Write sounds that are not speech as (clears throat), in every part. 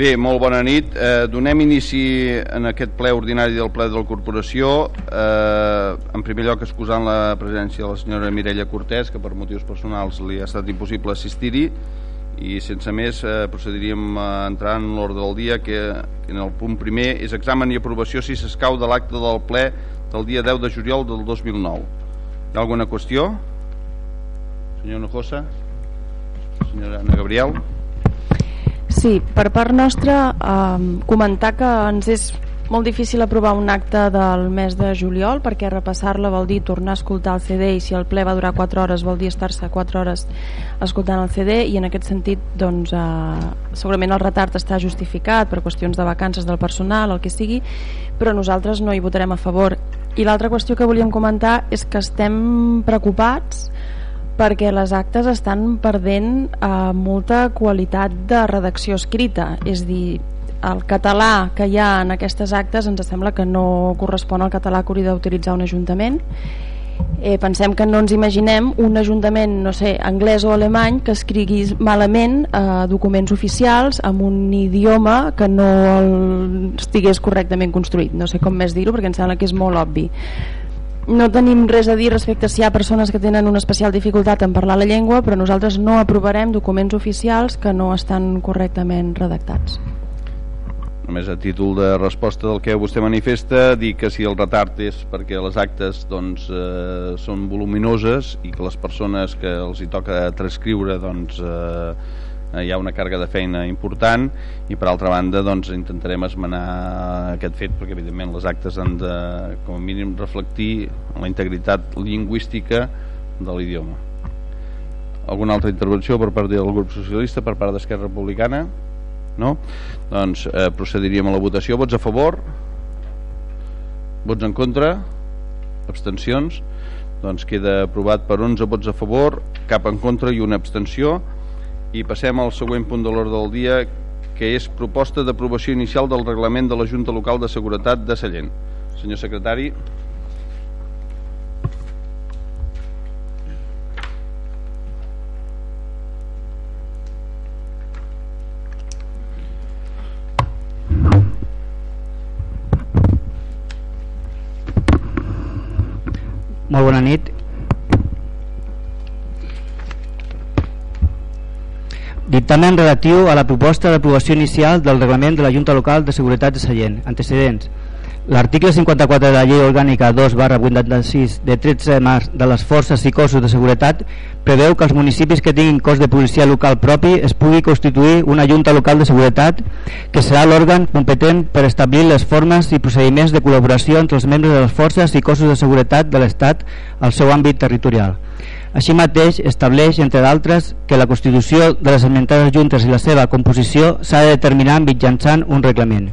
Bé, molt bona nit. Eh, donem inici en aquest ple ordinari del ple de la corporació. Eh, en primer lloc, excusant la presència de la senyora Mireia Cortés, que per motius personals li ha estat impossible assistir-hi, i sense més eh, procediríem a entrar en l'ordre del dia, que, que en el punt primer és examen i aprovació si s'escau de l'acte del ple del dia 10 de juliol del 2009. Hi ha alguna qüestió? Senyor Nojosa? Senyora Ana Gabriel? Sí, per part nostra eh, comentar que ens és molt difícil aprovar un acte del mes de juliol perquè repassar-la vol dir tornar a escoltar el CD i si el ple va durar 4 hores vol dir estar-se 4 hores escoltant el CD i en aquest sentit doncs, eh, segurament el retard està justificat per qüestions de vacances del personal, el que sigui, però nosaltres no hi votarem a favor. I l'altra qüestió que volíem comentar és que estem preocupats perquè les actes estan perdent eh, molta qualitat de redacció escrita, és dir, el català que hi ha en aquestes actes ens sembla que no correspon al català que hauria d'utilitzar un ajuntament. Eh, pensem que no ens imaginem un ajuntament, no sé, anglès o alemany que escrigui malament eh, documents oficials amb un idioma que no el, estigués correctament construït. No sé com més dir-ho perquè em sembla que és molt obvi no tenim res a dir respecte si hi ha persones que tenen una especial dificultat en parlar la llengua, però nosaltres no aprovarem documents oficials que no estan correctament redactats. Només a títol de resposta del que vostè manifesta, dir que si el retard és perquè les actes doncs, eh, són voluminoses i que les persones que els hi toca transcriure doncs, eh, eh, hi ha una càrrega de feina important i per altra banda doncs, intentarem esmenar aquest fet perquè evidentment les actes han de com a mínim reflectir la integritat lingüística de l'idioma. Alguna altra intervenció per part del grup socialista per part d'Esquerra Republicana? No? doncs eh, procediríem a la votació. Vots a favor? Vots en contra? Abstencions? Doncs queda aprovat per 11 vots a favor cap en contra i una abstenció i passem al següent punt de l'ordre del dia que és proposta d'aprovació inicial del reglament de la Junta Local de Seguretat de Sallent. Senyor secretari. Molt bona nit. Dictamen relatiu a la proposta d'aprovació inicial del reglament de la Junta Local de Seguretat de Sallent. Antecedents. L'article 54 de la Llei Orgànica 2 barra 86 de 13 de març de les forces i cossos de seguretat preveu que els municipis que tinguin cos de policia local propi es pugui constituir una Junta Local de Seguretat que serà l'òrgan competent per establir les formes i procediments de col·laboració entre els membres de les forces i cossos de seguretat de l'Estat al seu àmbit territorial. Així mateix, estableix, entre d'altres, que la constitució de les esmentades juntes i la seva composició s'ha de determinar mitjançant un reglament.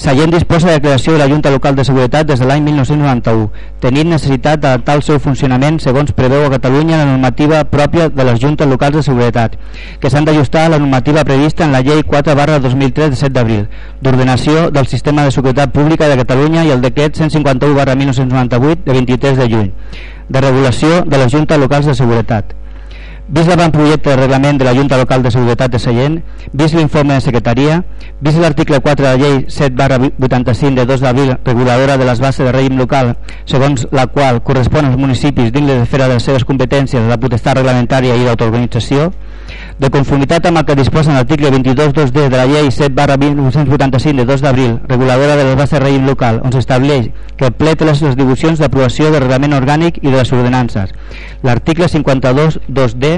Sallent disposa de la creació de la Junta Local de Seguretat des de l'any 1991, tenint necessitat d'adaptar el seu funcionament segons preveu a Catalunya la normativa pròpia de les Juntes Locals de Seguretat, que s'han d'ajustar a la normativa prevista en la Llei 4 barra 2003 de 7 d'abril, d'ordenació del Sistema de Seguretat Pública de Catalunya i el decret 151 barra 1998 de 23 de juny de regulació de les Juntes Locals de Seguretat. Vist l'avantprojecte de reglament de la Junta Local de Seguretat de Sallent, vist l'informe de secretaria, vist l'article 4 de la llei 7 barra 85 de 2 d'abril reguladora de les bases de règim local, segons la qual correspon als municipis dins l'esfera de les seves competències de la potestat reglamentària i d'autoorganització, de conformitat amb el que disposa l'article 22.2d de la llei 7 barra 1985 de 2 d'abril, reguladora de les bases de règim local, on s'estableix que el ple té les atribucions d'aprovació de reglament orgànic i de les ordenances. L'article 52.2d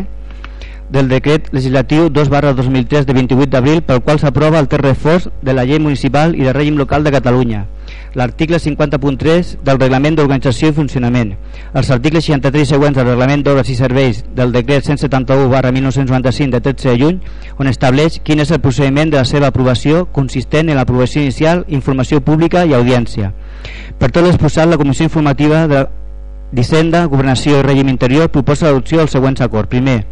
del decret legislatiu 2 barra 2003 de 28 d'abril pel qual s'aprova el terç reforç de la llei municipal i de règim local de Catalunya l'article 50.3 del reglament d'organització i funcionament, els articles 63 següents del reglament d'obres i serveis del decret 171 barra 1995 de 13 de juny, on estableix quin és el procediment de la seva aprovació consistent en l'aprovació inicial, informació pública i audiència. Per tot l'exposat, la Comissió Informativa de d'Hisenda, Governació i Règim Interior proposa l'adopció del següents acord. Primer,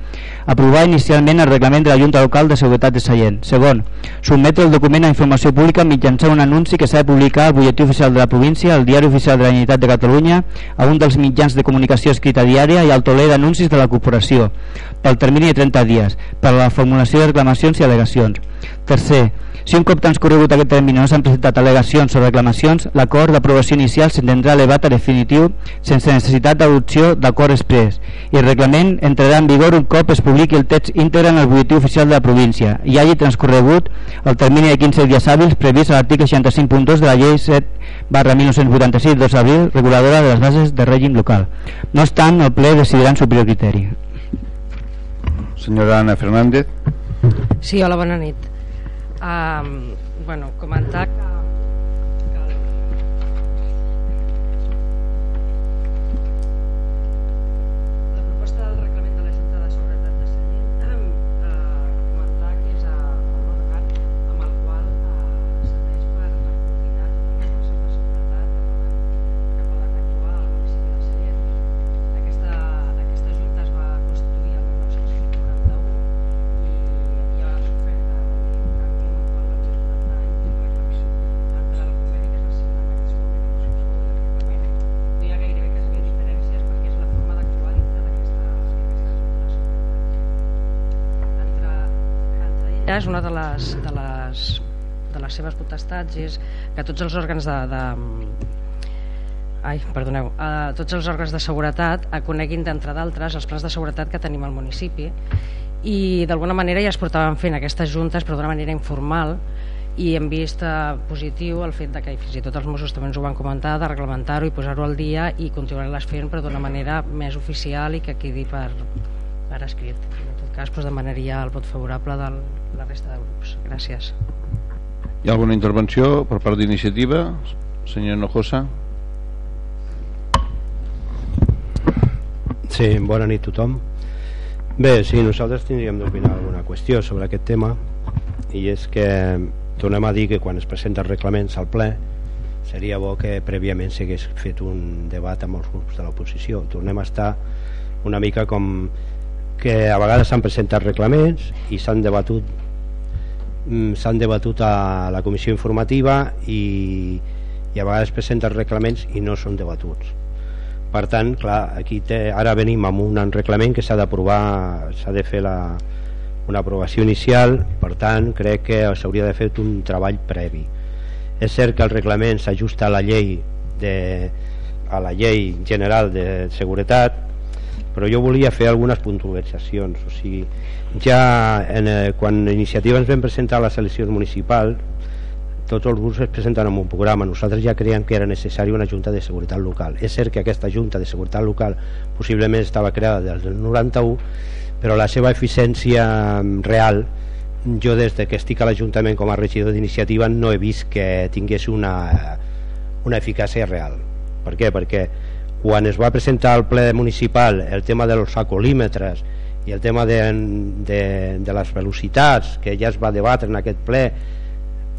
aprovar inicialment el reglament de la Junta Local de Seguretat de Sallent. Segon, sotmetre el document a informació pública mitjançant un anunci que s'ha de publicar al butlletí oficial de la província, al diari oficial de la Generalitat de Catalunya, a un dels mitjans de comunicació escrita diària i al toler d'anuncis de la corporació, pel termini de 30 dies, per a la formulació de reclamacions i al·legacions. Tercer, Si un cop transcorregut aquest termini no s'han presentat al·legacions o reclamacions, l'acord d'aprovació inicial s'entendrà elevat a definitiu sense necessitat d'adopció d'acord express i el reglament entrarà en vigor un cop es publiqui el text íntegre en el butlletí oficial de la província i hagi transcorregut el termini de 15 dies hàbils previst a l'article 65.2 de la llei 7 barra 1986 2 d'abril reguladora de les bases de règim local. No obstant, el ple decidirà en superior criteri. Senyora Ana Fernández. Sí, hola, bona nit. Um, bueno, comentar és una de les, de les, de les seves potestats és que tots els òrgans de, de ai, perdoneu, uh, tots els òrgans de seguretat coneguin d'entre d'altres els plans de seguretat que tenim al municipi i d'alguna manera ja es portaven fent aquestes juntes però d'una manera informal i hem vist uh, positiu el fet de que fins i tot els Mossos també ens ho van comentar de reglamentar-ho i posar-ho al dia i continuar-les fent però d'una manera més oficial i que quedi per, per escrit tot cas doncs, demanaria el vot favorable de la resta de grups. Gràcies. Hi ha alguna intervenció per part d'iniciativa? Senyor Nojosa Sí, bona nit a tothom. Bé, sí, nosaltres tindríem d'opinar alguna qüestió sobre aquest tema i és que tornem a dir que quan es presenten reglaments al ple seria bo que prèviament s'hagués fet un debat amb els grups de l'oposició. Tornem a estar una mica com que a vegades s'han presentat reglaments i s'han debatut mm, s'han debatut a la comissió informativa i, i a vegades presenten reglaments i no són debatuts. Per tant, clar, aquí té, ara venim amb un reglament que s'ha d'aprovar s'ha de fer la, una aprovació inicial, per tant crec que s'hauria de fer un treball previ. És cert que el reglament s'ajusta a la llei de, a la llei general de seguretat però jo volia fer algunes puntualitzacions o sigui, ja en, eh, quan iniciativa ens vam presentar a les eleccions municipals tots els grups es presenten amb un programa. Nosaltres ja creiem que era necessari una Junta de Seguretat Local. És cert que aquesta Junta de Seguretat Local possiblement estava creada des del 91 però la seva eficiència mm, real jo des de que estic a l'Ajuntament com a regidor d'iniciativa no he vist que tingués una, una eficàcia real. Per què? perquè quan es va presentar al ple municipal el tema dels acolímetres i el tema de, de, de les velocitats que ja es va debatre en aquest ple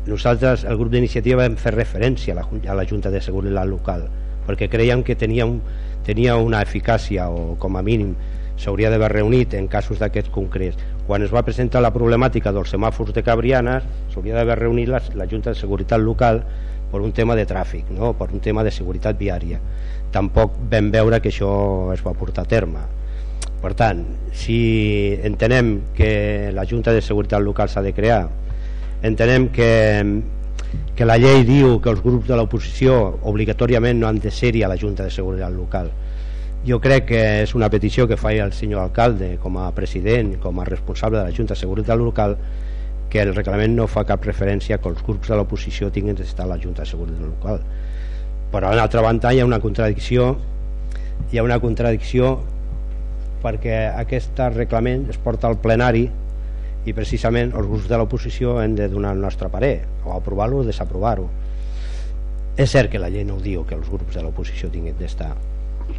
nosaltres, el grup d'iniciativa vam fer referència a la, a la Junta de Seguretat Local perquè creiem que tenia, un, tenia una eficàcia o com a mínim s'hauria d'haver reunit en casos d'aquests concrets. Quan es va presentar la problemàtica dels semàfors de Cabrianes, s'hauria d'haver reunit la, la Junta de Seguretat Local per un tema de tràfic, no? per un tema de seguretat viària. Tampoc vam veure que això es va portar a terme. Per tant, si entenem que la Junta de Seguretat Local s'ha de crear, entenem que, que la llei diu que els grups de l'oposició obligatòriament no han de ser-hi a la Junta de Seguretat Local, jo crec que és una petició que fa el senyor alcalde com a president, com a responsable de la Junta de Seguretat Local que el reglament no fa cap referència que els grups de l'oposició tinguin d'estar a la Junta de Seguretat Local però a l'altra banda hi ha una contradicció hi ha una contradicció perquè aquest reglament es porta al plenari i precisament els grups de l'oposició hem de donar el nostre parer o aprovar-lo o desaprovar-ho. És cert que la llei no ho diu que els grups de l'oposició tinguin d'estar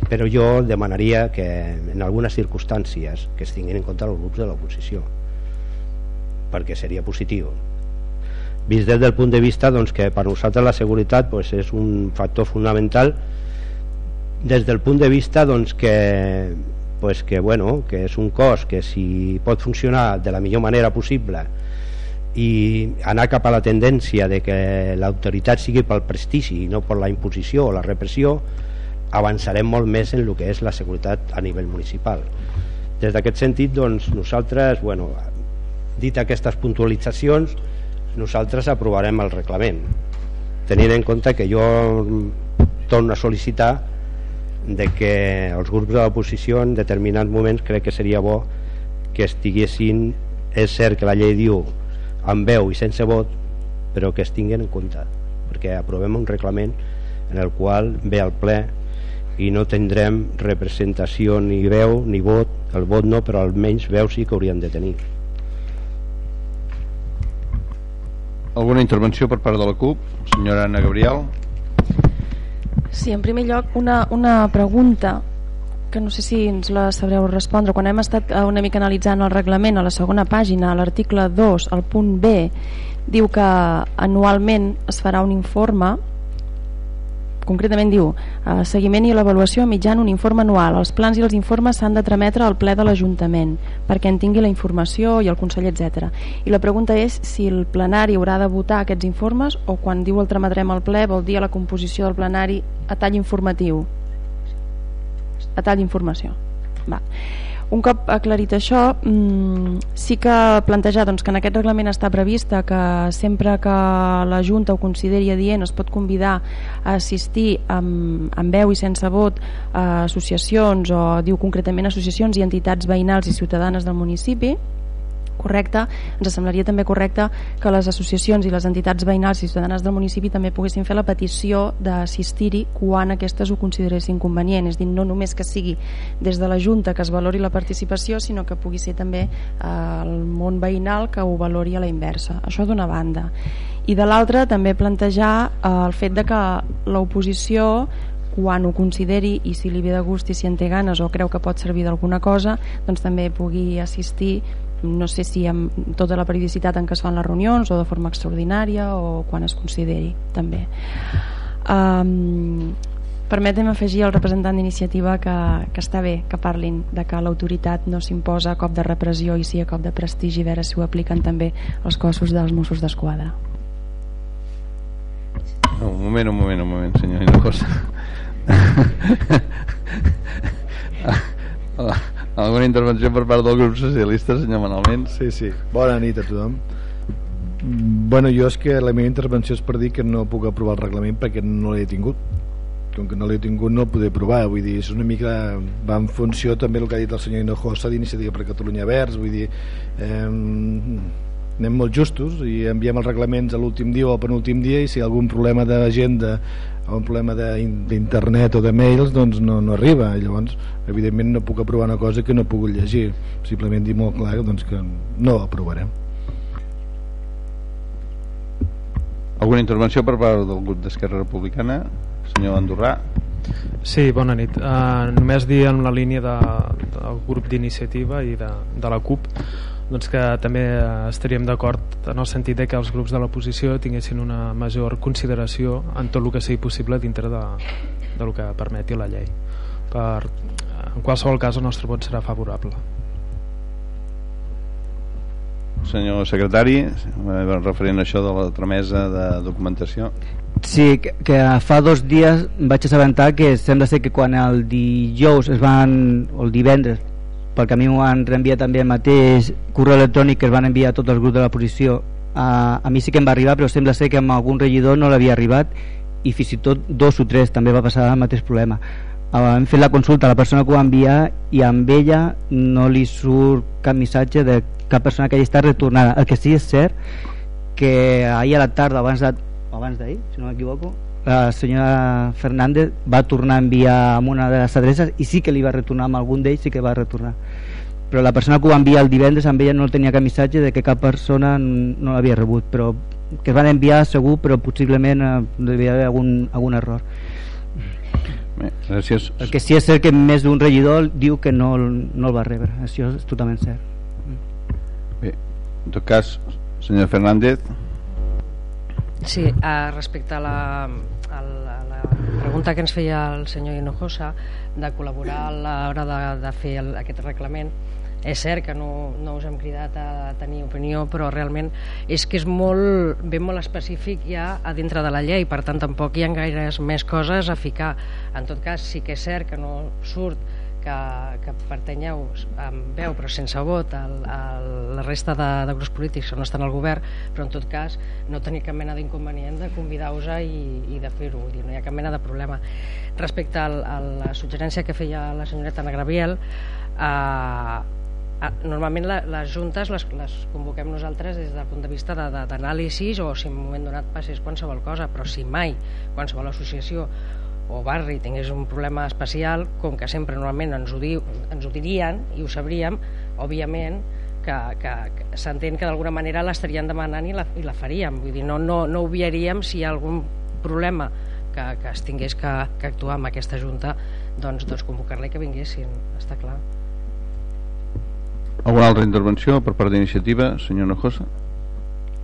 però jo demanaria que en algunes circumstàncies que es tinguin en compte els grups de l'oposició perquè seria positiu vist des del punt de vista doncs, que per nosaltres la seguretat doncs, és un factor fonamental des del punt de vista doncs, que, pues, que, bueno, que és un cos que si pot funcionar de la millor manera possible i anar cap a la tendència de que l'autoritat sigui pel prestigi i no per la imposició o la repressió avançarem molt més en el que és la seguretat a nivell municipal. Des d'aquest sentit, doncs, nosaltres, bueno, dit aquestes puntualitzacions, nosaltres aprovarem el reglament tenint en compte que jo torno a sol·licitar de que els grups de l'oposició en determinats moments crec que seria bo que estiguessin és cert que la llei diu amb veu i sense vot però que es tinguin en compte perquè aprovem un reglament en el qual ve al ple i no tindrem representació ni veu ni vot. El vot no però almenys veu sí que hauríem de tenir Alguna intervenció per part de la CUP? Senyora Anna Gabriel. Sí, en primer lloc, una, una pregunta que no sé si ens la sabreu respondre. Quan hem estat eh, una mica analitzant el reglament, a la segona pàgina, a l'article 2, al punt B, diu que anualment es farà un informe concretament diu eh, seguiment i l'avaluació mitjan un informe anual. Els plans i els informes s'han de trametre al ple de l'Ajuntament perquè en tingui la informació i el Consell, etc. I la pregunta és si el plenari haurà de votar aquests informes o quan diu el trametrem al ple vol dir a la composició del plenari a tall informatiu. A tall d'informació va un cop aclarit això, mmm, sí que plantejar doncs, que en aquest reglament està prevista que sempre que la Junta ho consideri adient es pot convidar a assistir amb, amb veu i sense vot a associacions o diu concretament associacions i entitats veïnals i ciutadanes del municipi correcte, ens semblaria també correcte que les associacions i les entitats veïnals i ciutadanes del municipi també poguessin fer la petició d'assistir-hi quan aquestes ho consideressin convenient, és dir, no només que sigui des de la Junta que es valori la participació, sinó que pugui ser també eh, el món veïnal que ho valori a la inversa. Això d'una banda. I de l'altra també plantejar eh, el fet de que l'oposició quan ho consideri i si li ve de gust i si en té ganes o creu que pot servir d'alguna cosa doncs també pugui assistir no sé si amb tota la periodicitat en què es fan les reunions o de forma extraordinària o quan es consideri també. Um, permetem afegir al representant d'iniciativa que, que està bé que parlin de que l'autoritat no s'imposa a cop de repressió i sí a cop de prestigi a veure si ho apliquen també els cossos dels Mossos d'Esquadra. Un moment, un moment, un moment senyor Hinojosa (laughs) (laughs) Alguna intervenció per part del grup socialista, senyor Manalment? Sí, sí. Bona nit a tothom. Bueno, jo és que la meva intervenció és per dir que no puc aprovar el reglament perquè no l'he tingut. Com que no l'he tingut no el podré aprovar. Vull dir, és una mica... Va en funció també el que ha dit el senyor Hinojosa d'Iniciativa per Catalunya Verds. Vull dir, eh, anem molt justos i enviem els reglaments a l'últim dia o al penúltim dia i si hi ha algun problema d'agenda o un problema d'internet o de mails doncs no, no arriba i llavors evidentment no puc aprovar una cosa que no puc llegir simplement dir molt clar doncs, que no aprovarem Alguna intervenció per part del grup d'Esquerra Republicana? Senyor Andorrà Sí, bona nit. Uh, només dir en la línia de, del grup d'iniciativa i de, de la CUP doncs que també estaríem d'acord en el sentit de que els grups de l'oposició tinguessin una major consideració en tot el que sigui possible dintre de, de lo que permeti la llei. Per, en qualsevol cas el nostre vot serà favorable. Senyor secretari, referent a això de la tramesa de documentació. Sí, que, que fa dos dies vaig assabentar que sembla ser que quan el dijous es van, o el divendres perquè a mi m'ho han reenviat també el mateix correu electrònic que es van enviar a tots els grups de la posició a, a mi sí que em va arribar però sembla ser que amb algun regidor no l'havia arribat i fins i tot dos o tres també va passar el mateix problema. Hem fet la consulta a la persona que ho va enviar i amb ella no li surt cap missatge de cap persona que hagi estat retornada. El que sí és cert que ahir a la tarda abans d'ahir si no m'equivoco la senyora Fernández va tornar a enviar amb una de les adreces i sí que li va retornar amb algun d'ells sí que va retornar. Però la persona que ho va enviar el divendres amb ella no tenia cap missatge de que cap persona no l'havia rebut però que es van enviar segur però possiblement eh, devia haver algun, algun error. Bé, gràcies. el que sí és cert que més d'un regidor diu que no, no el va rebre això és totalment cert. Bé, en tot cas senyor Fernández Sí, uh, respecte a la, a, la, a la pregunta que ens feia el senyor Hinojosa de col·laborar a l'hora de, de fer el, aquest reglament és cert que no, no us hem cridat a tenir opinió però realment és que és molt, ben molt específic ja a dintre de la llei per tant tampoc hi ha gaires més coses a ficar. En tot cas sí que és cert que no surt que, que pertanyeu amb veu però sense vot a, a la resta de, de grups polítics que no estan al govern però en tot cas no tenir cap mena d'inconvenient de convidar-vos i, i de fer-ho. No hi ha cap mena de problema. Respecte al, a la suggerència que feia la senyoreta Ana Gabriel eh, normalment la, les juntes les, les convoquem nosaltres des del punt de vista d'anàlisis o si en un moment donat passés qualsevol cosa però si mai qualsevol associació o barri tingués un problema especial, com que sempre normalment ens ho, diu, ens ho dirien i ho sabríem, òbviament que, que, que s'entén que d'alguna manera l'estarien demanant i la, i la faríem. Vull dir, no, no, no obviaríem si hi ha algun problema que, que es tingués que, que actuar amb aquesta Junta, doncs, doncs convocar-la que vinguessin, està clar. Alguna altra intervenció per part d'iniciativa, senyor Nojosa?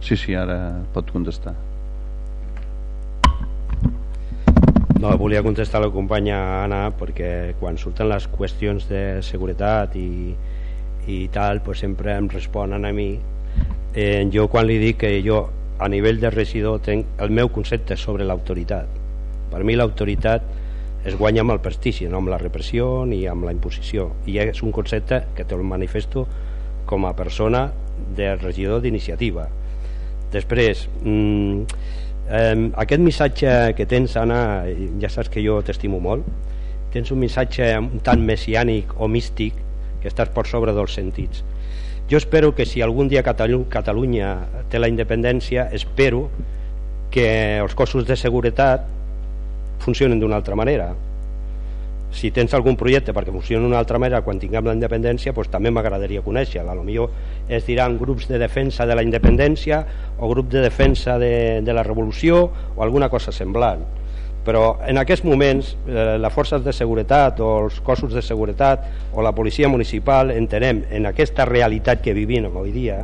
Sí, sí, ara pot contestar. No, volia contestar la companya Anna perquè quan surten les qüestions de seguretat i, i tal, pues sempre em responen a mi. Eh, jo quan li dic que jo a nivell de regidor tenc el meu concepte sobre l'autoritat. Per mi l'autoritat es guanya amb el prestigi, no amb la repressió ni amb la imposició. I és un concepte que te'l manifesto com a persona de regidor d'iniciativa. Després mmm, eh, aquest missatge que tens Anna, ja saps que jo t'estimo molt tens un missatge un tant messiànic o místic que estàs per sobre dels sentits. Jo espero que si algun dia Catalunya té la independència espero que els cossos de seguretat funcionen d'una altra manera si tens algun projecte perquè funcioni d'una altra manera quan tinguem la independència doncs també m'agradaria conèixer-la. Millor es diran grups de defensa de la independència o grup de defensa de, de la revolució o alguna cosa semblant. Però en aquests moments eh, les forces de seguretat o els cossos de seguretat o la policia municipal entenem en aquesta realitat que vivim avui dia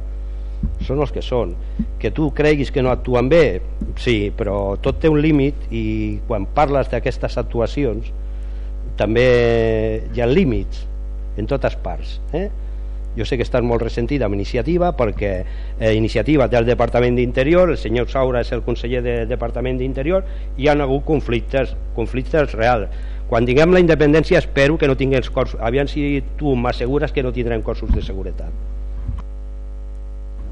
són els que són. Que tu creguis que no actuen bé sí, però tot té un límit i quan parles d'aquestes actuacions també hi ha límits en totes parts eh? jo sé que estàs molt ressentit amb iniciativa perquè eh, iniciativa té el Departament d'Interior el senyor Saura és el conseller del de Departament d'Interior i hi ha hagut conflictes conflictes reals quan tinguem la independència espero que no tinguem cossos aviam si tu m'assegures que no tindrem cossos de seguretat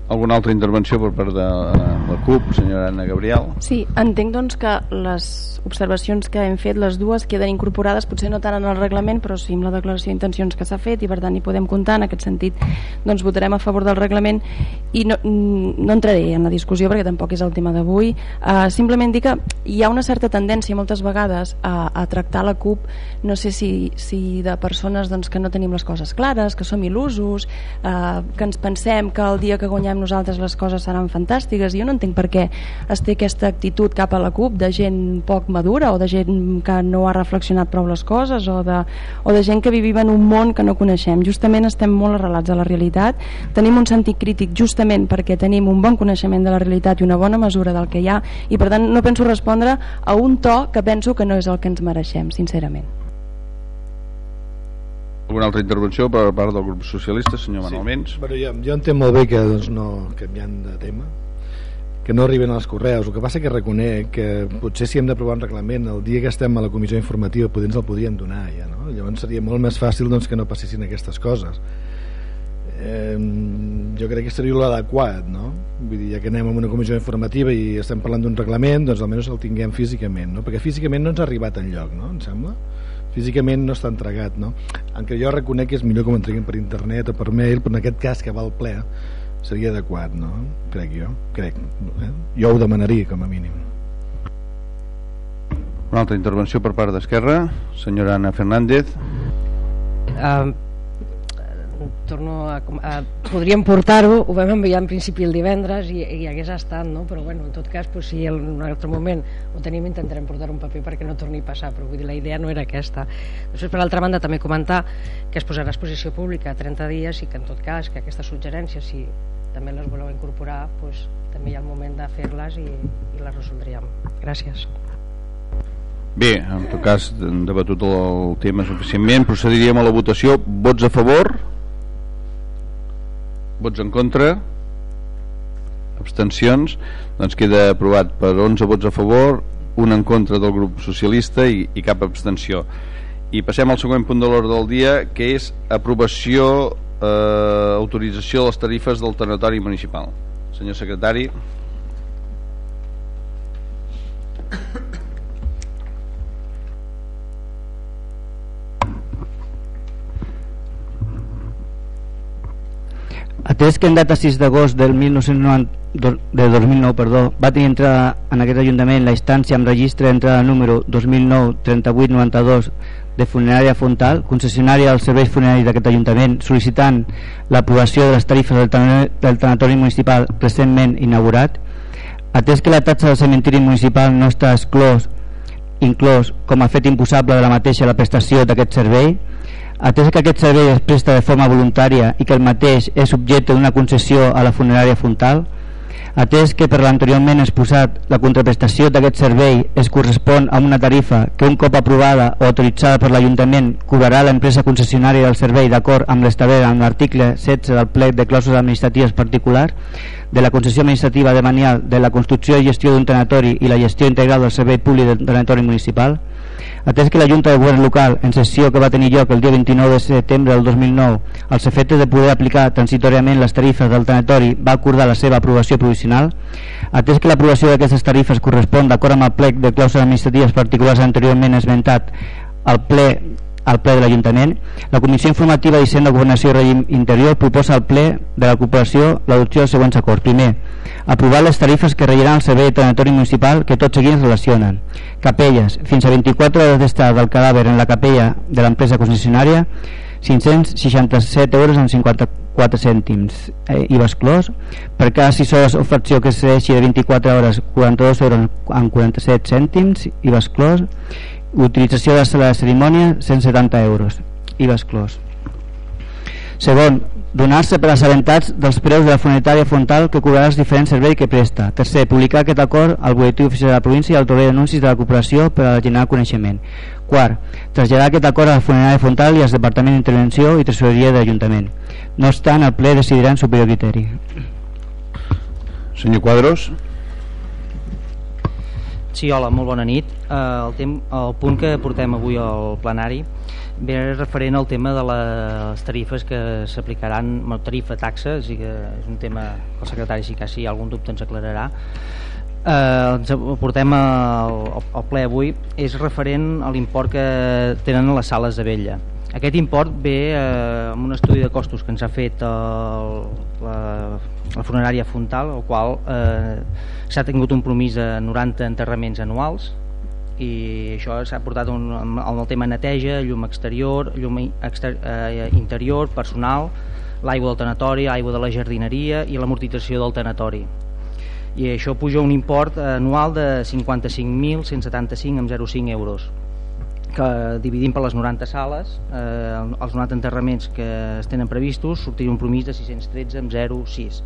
alguna altra intervenció per part de la CUP, senyora Anna Gabriel? Sí, entenc doncs que les observacions que hem fet, les dues, queden incorporades, potser no tant en el reglament, però sí amb la declaració d'intencions que s'ha fet i per tant hi podem comptar. En aquest sentit, doncs votarem a favor del reglament i no, no entraré en la discussió perquè tampoc és el tema d'avui. Uh, simplement dir que hi ha una certa tendència moltes vegades a, a tractar la CUP, no sé si, si de persones doncs, que no tenim les coses clares, que som il·lusos, uh, que ens pensem que el dia que guanyem nosaltres les coses seran fantàstiques. I jo no entenc per què es té aquesta actitud cap a la CUP de gent poc madura o de gent que no ha reflexionat prou les coses o de, o de gent que vivim en un món que no coneixem. Justament estem molt arrelats a la realitat. Tenim un sentit crític justament perquè tenim un bon coneixement de la realitat i una bona mesura del que hi ha i per tant no penso respondre a un to que penso que no és el que ens mereixem sincerament alguna altra intervenció per part del grup socialista, senyor Manuel sí. Menys? Bueno, jo, jo entenc molt bé que doncs, no canviant de tema que no arriben als correus el que passa que reconec que potser si hem d'aprovar un reglament el dia que estem a la comissió informativa potser ens el podrien donar ja, no? llavors seria molt més fàcil doncs, que no passessin aquestes coses eh, jo crec que seria l'adequat no? Vull dir, ja que anem a una comissió informativa i estem parlant d'un reglament doncs almenys el tinguem físicament no? perquè físicament no ens ha arribat en lloc no? em sembla? Físicament no està entregat no? encara jo reconec que és millor que m'entreguin per internet o per mail però en aquest cas que va al ple seria adequat no? crec jo crec, eh? jo ho demanaria com a mínim una altra intervenció per part d'Esquerra senyora Ana Fernández uh, torno a, a podríem portar-ho, ho vam enviar en principi el divendres i, i hagués estat, no? però bueno, en tot cas, pues, si en un altre moment ho tenim intentarem portar un paper perquè no torni a passar, però vull dir, la idea no era aquesta. Després, per altra banda, també comentar que es posarà a exposició pública a 30 dies i que en tot cas, que aquestes suggerències, si també les voleu incorporar, pues, també hi ha el moment de fer-les i, i les resoldríem. Gràcies. Bé, en tot cas, hem debatut el tema suficientment. Procediríem a la votació. Vots a favor? Vots en contra? Abstencions? Doncs queda aprovat per 11 vots a favor un en contra del grup socialista i, i cap abstenció. I passem al següent punt de l'ordre del dia que és aprovació eh, autorització de les tarifes del territori municipal. Senyor secretari (coughs) (coughs) Atès que en data 6 d'agost del 1990 de 2009 perdó, va tenir entrada en aquest Ajuntament la instància amb registre d'entrada número 2009-3892 de Funerària Fontal, concessionària dels serveis funeraris d'aquest Ajuntament, sol·licitant l'aprovació de les tarifes del, tanatori municipal recentment inaugurat, atès que la taxa del cementiri municipal no està exclòs, inclòs com a fet imposable de la mateixa la prestació d'aquest servei, atès que aquest servei es presta de forma voluntària i que el mateix és subjecte d'una concessió a la funerària Fontal, atès que per l'anteriorment exposat la contraprestació d'aquest servei es correspon a una tarifa que un cop aprovada o autoritzada per l'Ajuntament cobrarà l'empresa concessionària del servei d'acord amb l'establert en l'article 16 del plec de clàusules administratives particular de la concessió administrativa de manial de la construcció i gestió d'un tanatori i la gestió integral del servei públic del tanatori municipal Atès que la Junta de Govern Local, en sessió que va tenir lloc el dia 29 de setembre del 2009, als efectes de poder aplicar transitoriament les tarifes del va acordar la seva aprovació provisional, atès que l'aprovació d'aquestes tarifes correspon d'acord amb el plec de clàusules administratives particulars anteriorment esmentat al ple al ple de l'Ajuntament, la Comissió Informativa d'Hisenda, Governació i Règim Interior proposa al ple de la Corporació l'adopció dels següents acords. Primer, aprovar les tarifes que regiran el servei de tanatori municipal que tots seguits relacionen. Capelles, fins a 24 hores d'estat del cadàver en la capella de l'empresa concessionària, 567 euros amb 54 cèntims eh, IVA exclòs per cada 6 hores o fracció que s'excedeixi de 24 hores 42 euros amb 47 cèntims IVA exclòs utilització de la sala de cerimònia 170 euros IVA exclòs segon, donar-se per assabentats dels preus de la funetària frontal que cobrarà els diferents serveis que presta. Tercer, publicar aquest acord al boletí oficial de la província i al torre d'anuncis de la cooperació per a generar coneixement. Quart, traslladar aquest acord a la funerària frontal i als departaments d'intervenció i tresoreria de l'Ajuntament. No obstant el ple decidirà en superior criteri. Senyor Quadros Sí, hola, molt bona nit. Uh, el, tem el punt que portem avui al plenari ve referent al tema de les tarifes que s'aplicaran, tarifa, taxa, i que és un tema que el secretari si hi ha algun dubte ens aclararà. Uh, ens portem al, al ple avui és referent a l'import que tenen les sales de vella aquest import ve eh, amb un estudi de costos que ens ha fet el, la, la funerària Fontal, el qual eh, s'ha tingut un promís de 90 enterraments anuals i això s'ha portat un, amb el tema neteja, llum exterior, llum exter, eh, interior, personal, l'aigua del tanatori, aigua de la jardineria i l'amortització del tanatori. I això puja un import anual de 55.175 amb 0,5 euros que dividim per les 90 sales eh, els 90 enterraments que es tenen previstos sortiria un promís de 613 amb 0,6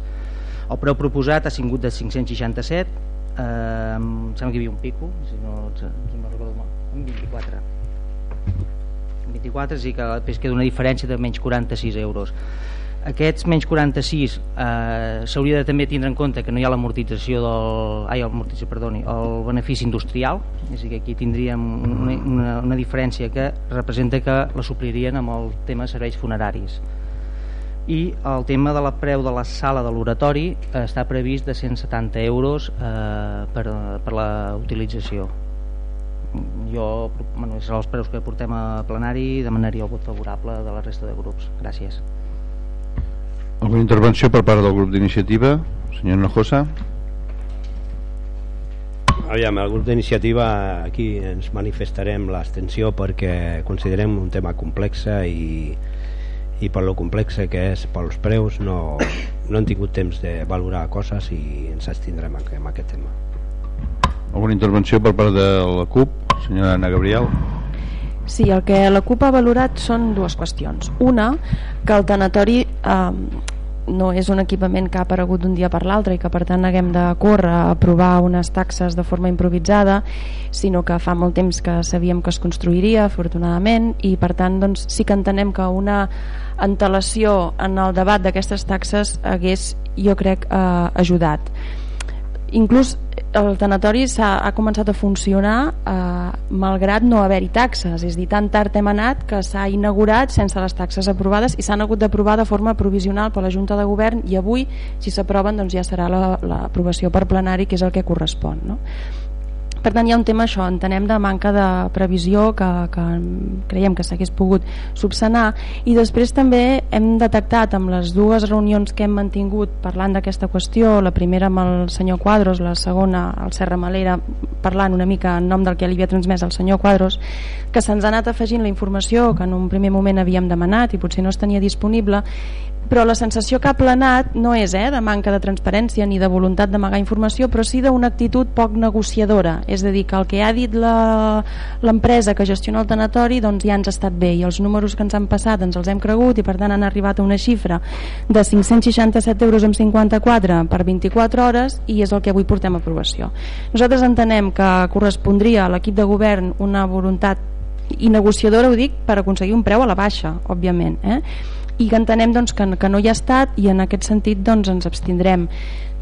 el preu proposat ha sigut de 567 eh, em sembla que hi havia un pico si no, si no recordo mal, 24 24, sí que després queda una diferència de menys 46 euros aquests menys 46 eh, s'hauria de també tindre en compte que no hi ha l'amortització del ai, amortització, perdoni, el benefici industrial és a dir, que aquí tindríem una, una, una diferència que representa que la suplirien amb el tema serveis funeraris. I el tema de la preu de la sala de l'oratori eh, està previst de 170 euros eh, per, per la utilització. Jo, bueno, són els preus que portem a plenari demanaria el vot favorable de la resta de grups. Gràcies alguna intervenció per part del grup d'iniciativa? Senyor Nojosa? Aviam, el grup d'iniciativa aquí ens manifestarem l'extensió perquè considerem un tema complex i, i per lo complex que és pels preus no, no hem tingut temps de valorar coses i ens estindrem en aquest tema. Alguna intervenció per part de la CUP? Senyora Ana Gabriel? Sí, el que la CUP ha valorat són dues qüestions. Una, que el tanatori eh, no és un equipament que ha aparegut d'un dia per l'altre i que per tant haguem de córrer a aprovar unes taxes de forma improvisada, sinó que fa molt temps que sabíem que es construiria, afortunadament, i per tant doncs, sí que entenem que una antelació en el debat d'aquestes taxes hagués, jo crec, eh, ajudat inclús el tanatori ha, ha començat a funcionar eh, malgrat no haver-hi taxes és dir, tan tard hem anat que s'ha inaugurat sense les taxes aprovades i s'han hagut d'aprovar de forma provisional per la Junta de Govern i avui si s'aproven doncs ja serà l'aprovació la, per plenari que és el que correspon no? Per tant, hi ha un tema això, entenem de manca de previsió que, que creiem que s'hagués pogut subsanar. I després també hem detectat amb les dues reunions que hem mantingut parlant d'aquesta qüestió, la primera amb el senyor Quadros, la segona al Serra Malera parlant una mica en nom del que li havia transmès el senyor Quadros, que se'ns ha anat afegint la informació que en un primer moment havíem demanat i potser no es tenia disponible però la sensació que ha planat no és eh, de manca de transparència ni de voluntat d'amagar informació, però sí d'una actitud poc negociadora, és a dir, que el que ha dit l'empresa que gestiona el tanatori doncs ja ens ha estat bé i els números que ens han passat ens els hem cregut i per tant han arribat a una xifra de 567 euros amb 54 per 24 hores i és el que avui portem a aprovació. Nosaltres entenem que correspondria a l'equip de govern una voluntat i negociadora, ho dic, per aconseguir un preu a la baixa, òbviament, eh? I que entenem doncs, que, que no hi ha estat i en aquest sentit doncs, ens abstindrem.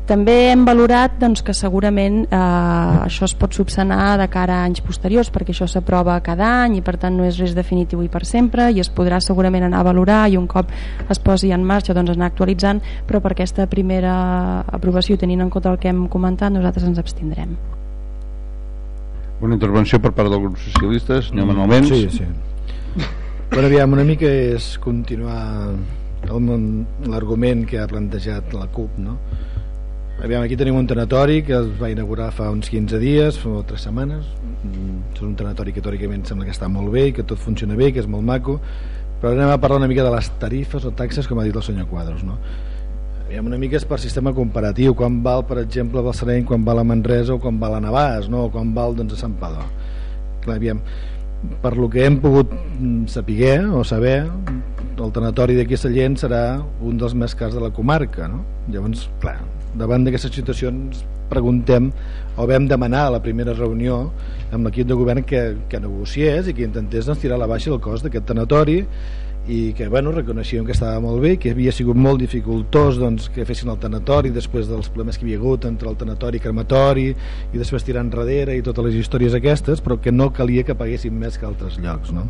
També hem valorat doncs, que segurament eh, això es pot subsanar de cara a anys posteriors perquè això s'aprova cada any i per tant no és res definitiu i per sempre i es podrà segurament anar a valorar i un cop es posi en marxa doncs anar actualitzant però per aquesta primera aprovació tenint en compte el que hem comentat nosaltres ens abstindrem. Una intervenció per part del grup socialista senyor Manuel Menys Sí, sí Bueno, aviam, una mica és continuar l'argument que ha plantejat la CUP, no? Aviam, aquí tenim un tanatori que es va inaugurar fa uns 15 dies, fa 3 setmanes. Mm, és un tanatori que teòricament sembla que està molt bé i que tot funciona bé, que és molt maco, però anem a parlar una mica de les tarifes o taxes, com ha dit el senyor Quadros, no? Aviam, una mica és per sistema comparatiu, quan val, per exemple, Balsareny, quan val a Manresa o quan val a Navàs, no? o quan val doncs, a Sant Padó. Clar, aviam, per lo que hem pogut saber o saber el tanatori d'aquí a Sallent serà un dels més cars de la comarca no? llavors, clar, davant d'aquestes situacions preguntem o vam demanar a la primera reunió amb l'equip de govern que, que negociés i que intentés doncs, tirar la baixa el cost d'aquest tanatori i que bueno, reconeixíem que estava molt bé que havia sigut molt dificultós doncs, que fessin el tanatori després dels problemes que hi havia hagut entre el tanatori i crematori i després tirar enrere i totes les històries aquestes però que no calia que paguessin més que altres llocs no?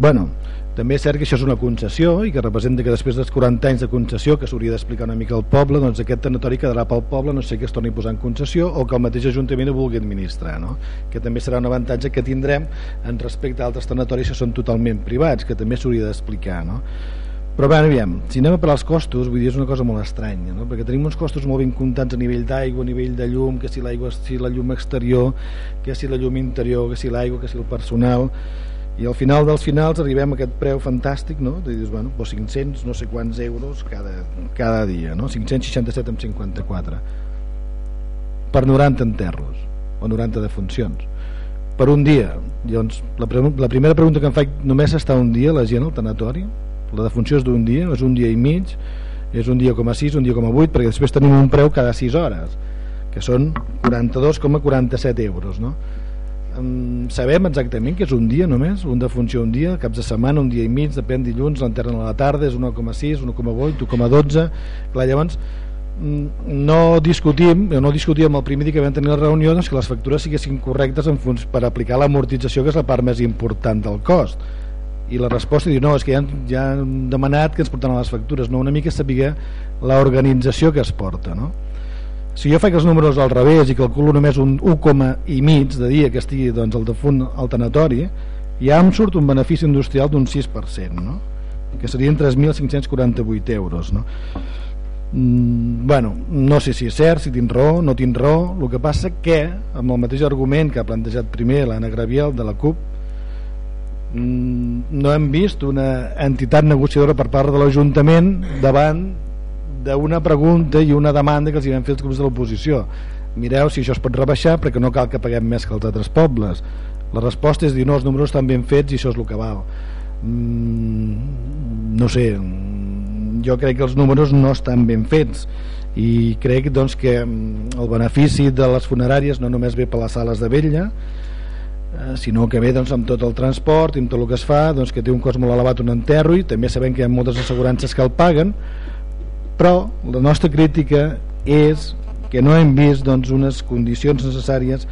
bueno, també és cert que això és una concessió i que representa que després dels 40 anys de concessió que s'hauria d'explicar una mica al poble doncs aquest tanatori quedarà pel poble no sé que es torni a posar en concessió o que el mateix Ajuntament ho vulgui administrar no? que també serà un avantatge que tindrem en respecte a altres tanatoris que són totalment privats que també s'hauria d'explicar no? però bé, aviam, si anem a per als costos vull dir, és una cosa molt estranya no? perquè tenim uns costos molt ben comptats a nivell d'aigua a nivell de llum, que si l'aigua si la llum exterior que si la llum interior que si l'aigua, que si el personal i al final dels finals arribem a aquest preu fantàstic no? de dius, bueno, pues 500 no sé quants euros cada, cada dia no? 567 amb 54 per 90 enterros o 90 defuncions per un dia llavors, la, la primera pregunta que em faig només està un dia la gent al tanatori la defunció és d'un dia, és un dia i mig és un dia com a 6, un dia com a 8 perquè després tenim un preu cada 6 hores que són 42,47 euros no? Sabem exactament que és un dia només, un de funció un dia, caps de setmana, un dia i mig, depèn dilluns, l'enterren a la tarda, és 1,6, 1,8, 1,12, clar, llavors mm, no discutim, no discutíem el primer dia que vam tenir la reunió doncs que les factures siguessin correctes en fons per aplicar l'amortització que és la part més important del cost. I la resposta diu no, és que ja, ja han demanat que ens portaran les factures. No, una mica saber l'organització que es porta no? Si jo faig els números al revés i calculo només un 1, i mig de dia que estigui doncs, el defunt alternatori ja em surt un benefici industrial d'un 6% no? que serien 3.548 euros no? Mm, bueno, no sé si és cert si tinc raó, no tinc raó el que passa que amb el mateix argument que ha plantejat primer l'Anna Graviel de la CUP mm, no hem vist una entitat negociadora per part de l'Ajuntament davant d'una pregunta i una demanda que els hi vam fer els grups de l'oposició. Mireu si això es pot rebaixar perquè no cal que paguem més que els altres pobles. La resposta és dir no, els números estan ben fets i això és el que val. Mm, no sé jo crec que els números no estan ben fets i crec doncs, que mm, el benefici de les funeràries no només ve per les sales de vella eh, sinó que ve doncs, amb tot el transport i amb tot el que es fa doncs, que té un cost molt elevat un enterro i també sabem que hi ha moltes assegurances que el paguen però la nostra crítica és que no hem vist doncs, unes condicions necessàries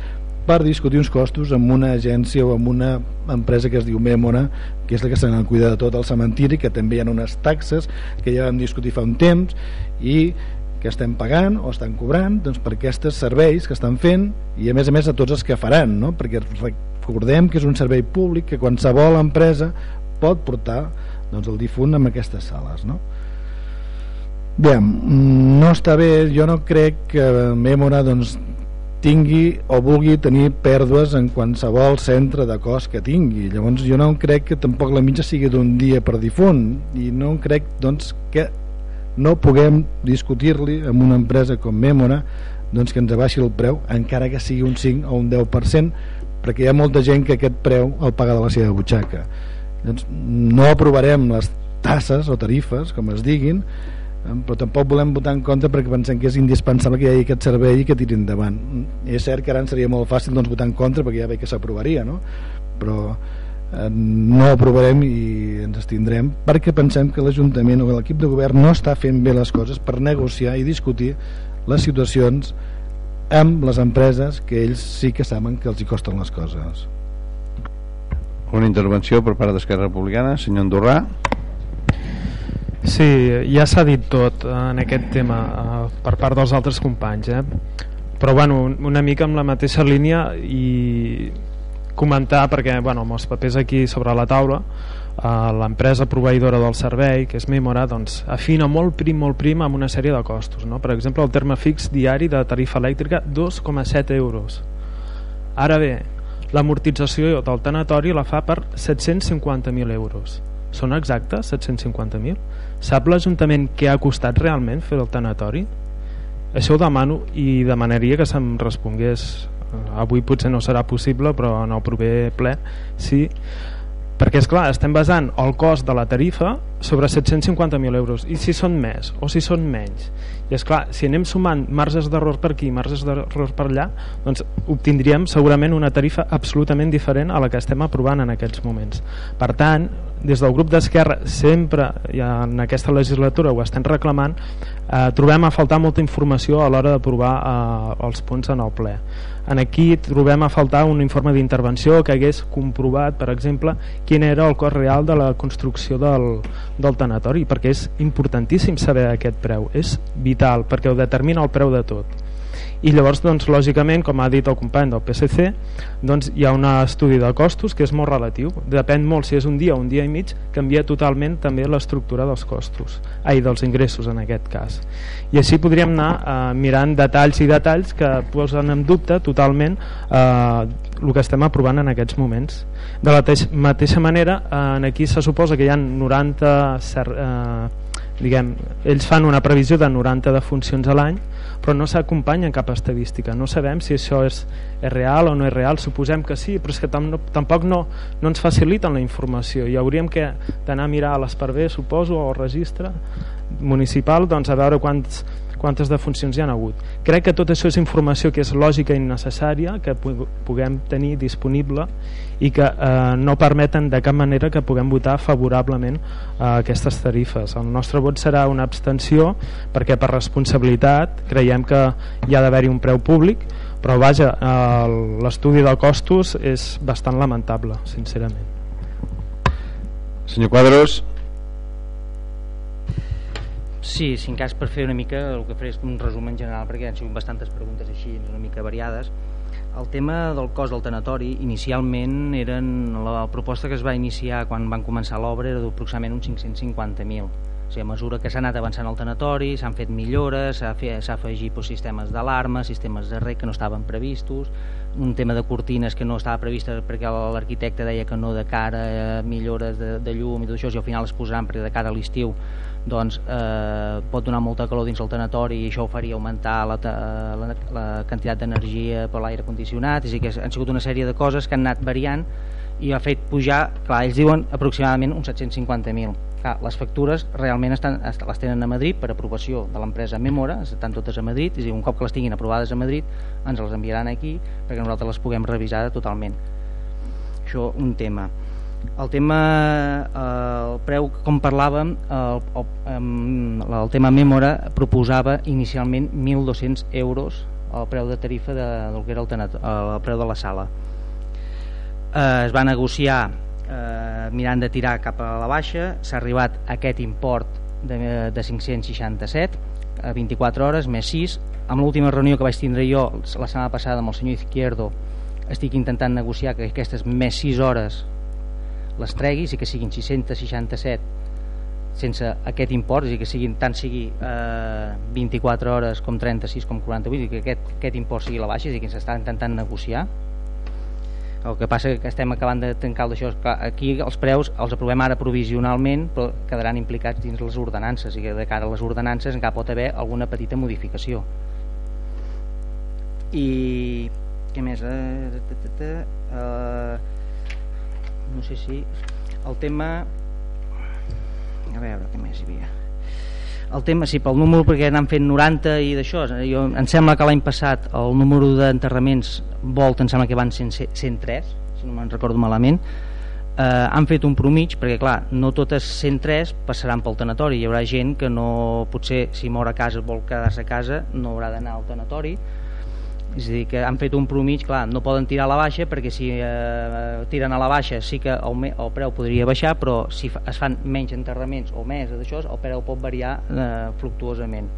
per discutir uns costos amb una agència o amb una empresa que es diu Memora que és la que se n'ha cuidat de tot el cementiri que també hi ha unes taxes que ja vam discutir fa un temps i que estem pagant o estan cobrant doncs, per aquests serveis que estan fent i a més a més a tots els que faran no? perquè recordem que és un servei públic que qualsevol empresa pot portar doncs, el difunt en aquestes sales no? Bé, no està bé, jo no crec que Memora doncs, tingui o vulgui tenir pèrdues en qualsevol centre de cos que tingui. Llavors jo no crec que tampoc la mitja sigui d'un dia per difunt i no crec doncs que no puguem discutir-li amb una empresa com Memora doncs que ens abaixi el preu encara que sigui un 5 o un 10% perquè hi ha molta gent que aquest preu el paga de la seva butxaca. Doncs no aprovarem les tasses o tarifes com es diguin però tampoc volem votar en contra perquè pensem que és indispensable que hi hagi aquest servei i que tiri endavant. És cert que ara seria molt fàcil doncs, votar en contra perquè ja ve que s'aprovaria no? però eh, no aprovarem i ens estindrem perquè pensem que l'Ajuntament o l'equip de govern no està fent bé les coses per negociar i discutir les situacions amb les empreses que ells sí que saben que els hi costen les coses. Una intervenció per part d'Esquerra Republicana senyor Andorrà Sí, ja s'ha dit tot en aquest tema eh, per part dels altres companys, eh? però bueno, una mica amb la mateixa línia i comentar, perquè bueno, amb els papers aquí sobre la taula, eh, l'empresa proveïdora del servei, que és Memora, doncs, afina molt prim, molt prim amb una sèrie de costos. No? Per exemple, el terme fix diari de tarifa elèctrica, 2,7 euros. Ara bé, l'amortització del tanatori la fa per 750.000 euros. Són exactes, 750.000? Sap l'Ajuntament què ha costat realment fer el tanatori? Això ho demano i demanaria que se'm respongués. Eh, avui potser no serà possible, però en el proper ple sí. Perquè, és clar estem basant el cost de la tarifa sobre 750.000 euros. I si són més o si són menys? I és clar, si anem sumant marges d'error per aquí, marges d'error per allà, doncs obtindríem segurament una tarifa absolutament diferent a la que estem aprovant en aquests moments. Per tant, des del grup d'Esquerra sempre ja en aquesta legislatura ho estem reclamant eh, trobem a faltar molta informació a l'hora d'aprovar eh, els punts en el ple. En aquí trobem a faltar un informe d'intervenció que hagués comprovat per exemple quin era el cost real de la construcció del, del tanatori perquè és importantíssim saber aquest preu. És vital perquè ho determina el preu de tot i llavors doncs, lògicament com ha dit el company del PSC doncs, hi ha un estudi de costos que és molt relatiu. Depèn molt si és un dia o un dia i mig canvia totalment també l'estructura dels costos ai, dels ingressos en aquest cas. I així podríem anar eh, mirant detalls i detalls que posen en dubte totalment eh, el que estem aprovant en aquests moments. De la mateixa manera eh, aquí se suposa que hi ha 90 eh, diguem, ells fan una previsió de 90 de funcions a l'any però no s'acompanya en cap estadística. No sabem si això és, és real o no és real. Suposem que sí, però és que tampoc no, no ens faciliten la informació. I hauríem que d'anar a mirar a l'Esparver suposo o al registre municipal doncs a veure quants quantes defuncions hi han hagut. Crec que tot això és informació que és lògica i necessària, que puguem tenir disponible i que eh, no permeten de cap manera que puguem votar favorablement a aquestes tarifes. El nostre vot serà una abstenció perquè per responsabilitat creiem que hi ha d'haver-hi un preu públic, però vaja, l'estudi de costos és bastant lamentable, sincerament. Senyor Quadros, Sí, si en cas per fer una mica el que faré és un resum en general perquè han sigut bastantes preguntes així una mica variades. El tema del cost del tanatori inicialment eren la proposta que es va iniciar quan van començar l'obra era d'aproximadament uns 550.000 o sigui, a mesura que s'ha anat avançant el tanatori s'han fet millores, s'ha afegit pues, sistemes d'alarma, sistemes de rec que no estaven previstos un tema de cortines que no estava previst perquè l'arquitecte deia que no de cara a millores de, de llum i tot això i al final es posaran perquè de cara a l'estiu doncs eh, pot donar molta calor dins el tanatori i això ho faria augmentar la, la, la quantitat d'energia per l'aire condicionat, és a dir, que han sigut una sèrie de coses que han anat variant i ha fet pujar, clar, ells diuen aproximadament uns 750.000 les factures realment estan, les tenen a Madrid per aprovació de l'empresa Memora, estan totes a Madrid, és a dir, un cop que les tinguin aprovades a Madrid ens les enviaran aquí perquè nosaltres les puguem revisar totalment. Això un tema. El tema eh, el preu com parlàvem el, el, el tema Memora proposava inicialment 1.200 euros el preu de tarifa de, del que era el, el preu de la sala. Eh, es va negociar eh, mirant de tirar cap a la baixa s'ha arribat a aquest import de, de 567 a 24 hores més 6 amb l'última reunió que vaig tindre jo la setmana passada amb el senyor Izquierdo estic intentant negociar que aquestes més 6 hores les treguis i que siguin 667 sense aquest import, dir, que siguin, tant sigui eh, 24 hores com 36 com 48 i que aquest, aquest import sigui la baixa, dir, que s'està intentant negociar el que passa que estem acabant de tancar d'això aquí els preus els aprovem ara provisionalment però quedaran implicats dins les ordenances i de cara a les ordenances encara pot haver alguna petita modificació. I què més uh, no sé si el tema a veure què més hi havia el tema, sí, pel número perquè n'han fet 90 i d'això, jo, em sembla que l'any passat el número d'enterraments volt em sembla que van 100, 103 si no me'n recordo malament. Eh, han fet un promig perquè clar, no totes 103 passaran pel tanatori. Hi haurà gent que no, potser si mor a casa vol quedar-se a casa no haurà d'anar al tanatori és a dir, que han fet un promig, clar, no poden tirar a la baixa perquè si eh, tiren a la baixa sí que el, el preu podria baixar però si es fan menys enterraments o més d'això, el preu pot variar eh, fluctuosament.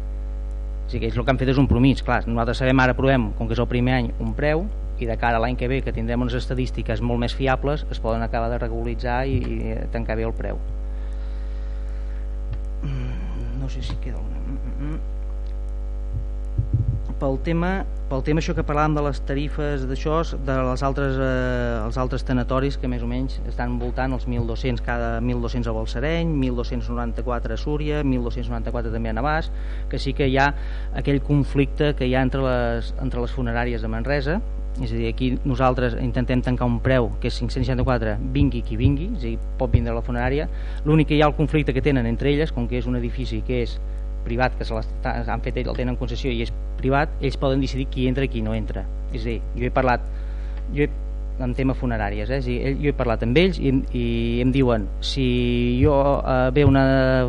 O sigui ells el que han fet és un promig, clar, nosaltres sabem ara provem, com que és el primer any, un preu i de cara a l'any que ve, que tindrem unes estadístiques molt més fiables, es poden acabar de regularitzar i, i tancar bé el preu. No sé si queda una pel tema, pel tema això que parlàvem de les tarifes d'això, de les altres, eh, els altres tanatoris que més o menys estan voltant els 1.200 cada 1.200 a Balsareny, 1.294 a Súria, 1.294 també a Navàs, que sí que hi ha aquell conflicte que hi ha entre les, entre les funeràries de Manresa, és a dir, aquí nosaltres intentem tancar un preu que és 564, vingui qui vingui, és a dir, pot vindre a la funerària, l'únic que hi ha el conflicte que tenen entre elles, com que és un edifici que és privat que se han fet el tenen en concessió i és privat, ells poden decidir qui entra i qui no entra és a dir, jo he parlat jo he, en tema funeràries eh? dir, jo he parlat amb ells i, i em diuen si jo eh, ve una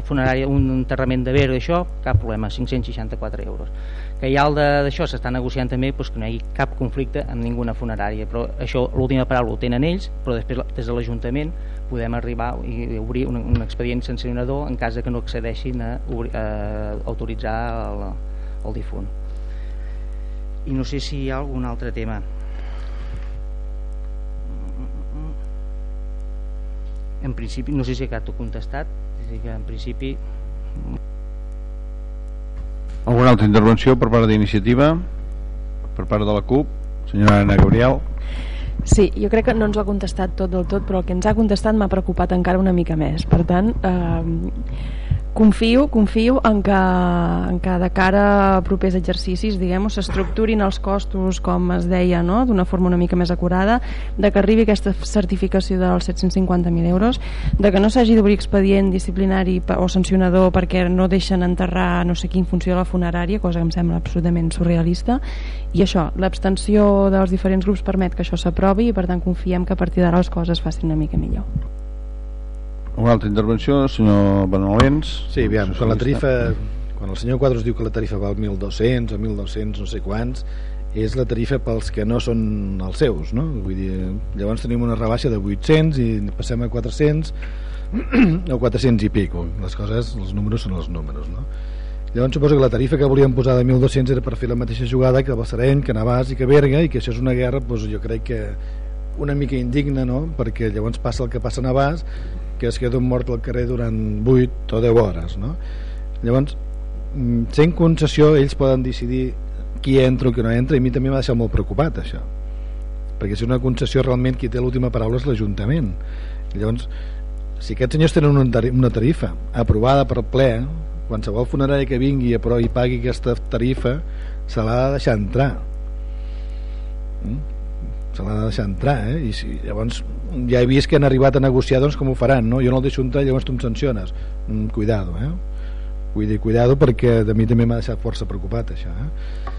funerària un enterrament de ver d'això, cap problema 564 euros que ha el d'això s'està negociant també doncs, que no hi hagi cap conflicte amb ninguna funerària però això l'última paraula ho tenen ells però després des de l'Ajuntament podem arribar i obrir un, un expedient sancionador en cas que no accedeixin a, a autoritzar el, el difunt. I no sé si hi ha algun altre tema. En principi no sé si ha t'ho contestat és dir que en principi alguna altra intervenció per part d'iniciativa? Per part de la CUP? Senyora Ana Gabriel? Sí, jo crec que no ens ho ha contestat tot del tot, però el que ens ha contestat m'ha preocupat encara una mica més. Per tant, eh, confio, confio en que, en que de cara a propers exercicis diguem s'estructurin els costos com es deia no? d'una forma una mica més acurada de que arribi aquesta certificació dels 750.000 euros de que no s'hagi d'obrir expedient disciplinari o sancionador perquè no deixen enterrar no sé quin funció de la funerària cosa que em sembla absolutament surrealista i això, l'abstenció dels diferents grups permet que això s'aprovi i per tant confiem que a partir d'ara les coses facin una mica millor una altra intervenció, senyor Benolens. Sí, aviam, quan la tarifa quan el senyor Quadros diu que la tarifa val 1.200 o 1.200 no sé quants és la tarifa pels que no són els seus no? Vull dir, llavors tenim una rebaixa de 800 i passem a 400 (clears throat) o 400 i pico les coses, els números són els números no? llavors suposo que la tarifa que volíem posar de 1.200 era per fer la mateixa jugada que Balsareny, que Navàs i que Berga i que això és una guerra doncs jo crec que una mica indigna no? perquè llavors passa el que passa a Navàs que es queda un mort al carrer durant 8 o 10 hores no? llavors mm, sent concessió ells poden decidir qui entra o qui no entra i a mi també m'ha deixat molt preocupat això perquè si una concessió realment qui té l'última paraula és l'Ajuntament llavors si aquests senyors tenen una tarifa aprovada per ple qualsevol funerari que vingui però i pagui aquesta tarifa se l'ha de deixar entrar mm? Se l'ha de deixar entrar eh? i si, llavors ja he vist que han arribat a negociar doncs com ho faran no? jo no el deixo entrar llavors tu em sanciones mm, cuidado eh? vull dir cuidado perquè de mi també m'ha deixat força preocupat això eh?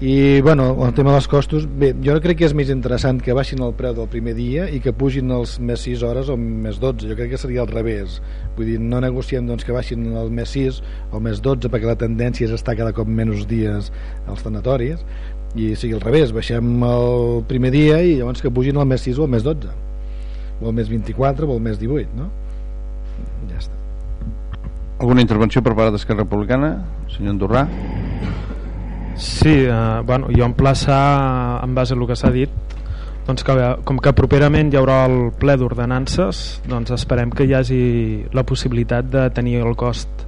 i bueno, el tema dels costos bé, jo crec que és més interessant que baixin el preu del primer dia i que pugin els més 6 hores o més 12 jo crec que seria al revés vull dir, no negociem doncs, que baixin el més 6 o més 12 perquè la tendència és estar cada cop menys dies als tanatoris i sigui al revés, baixem el primer dia i llavors que pugin el més 6 o el més 12 o el més 24 o el més 18 no? ja està Alguna intervenció per part d'Esquerra Republicana? Senyor Andorrà? Sí, eh, bueno, jo emplaçar en base al que s'ha dit doncs que, com que properament hi haurà el ple d'ordenances doncs esperem que hi hagi la possibilitat de tenir el cost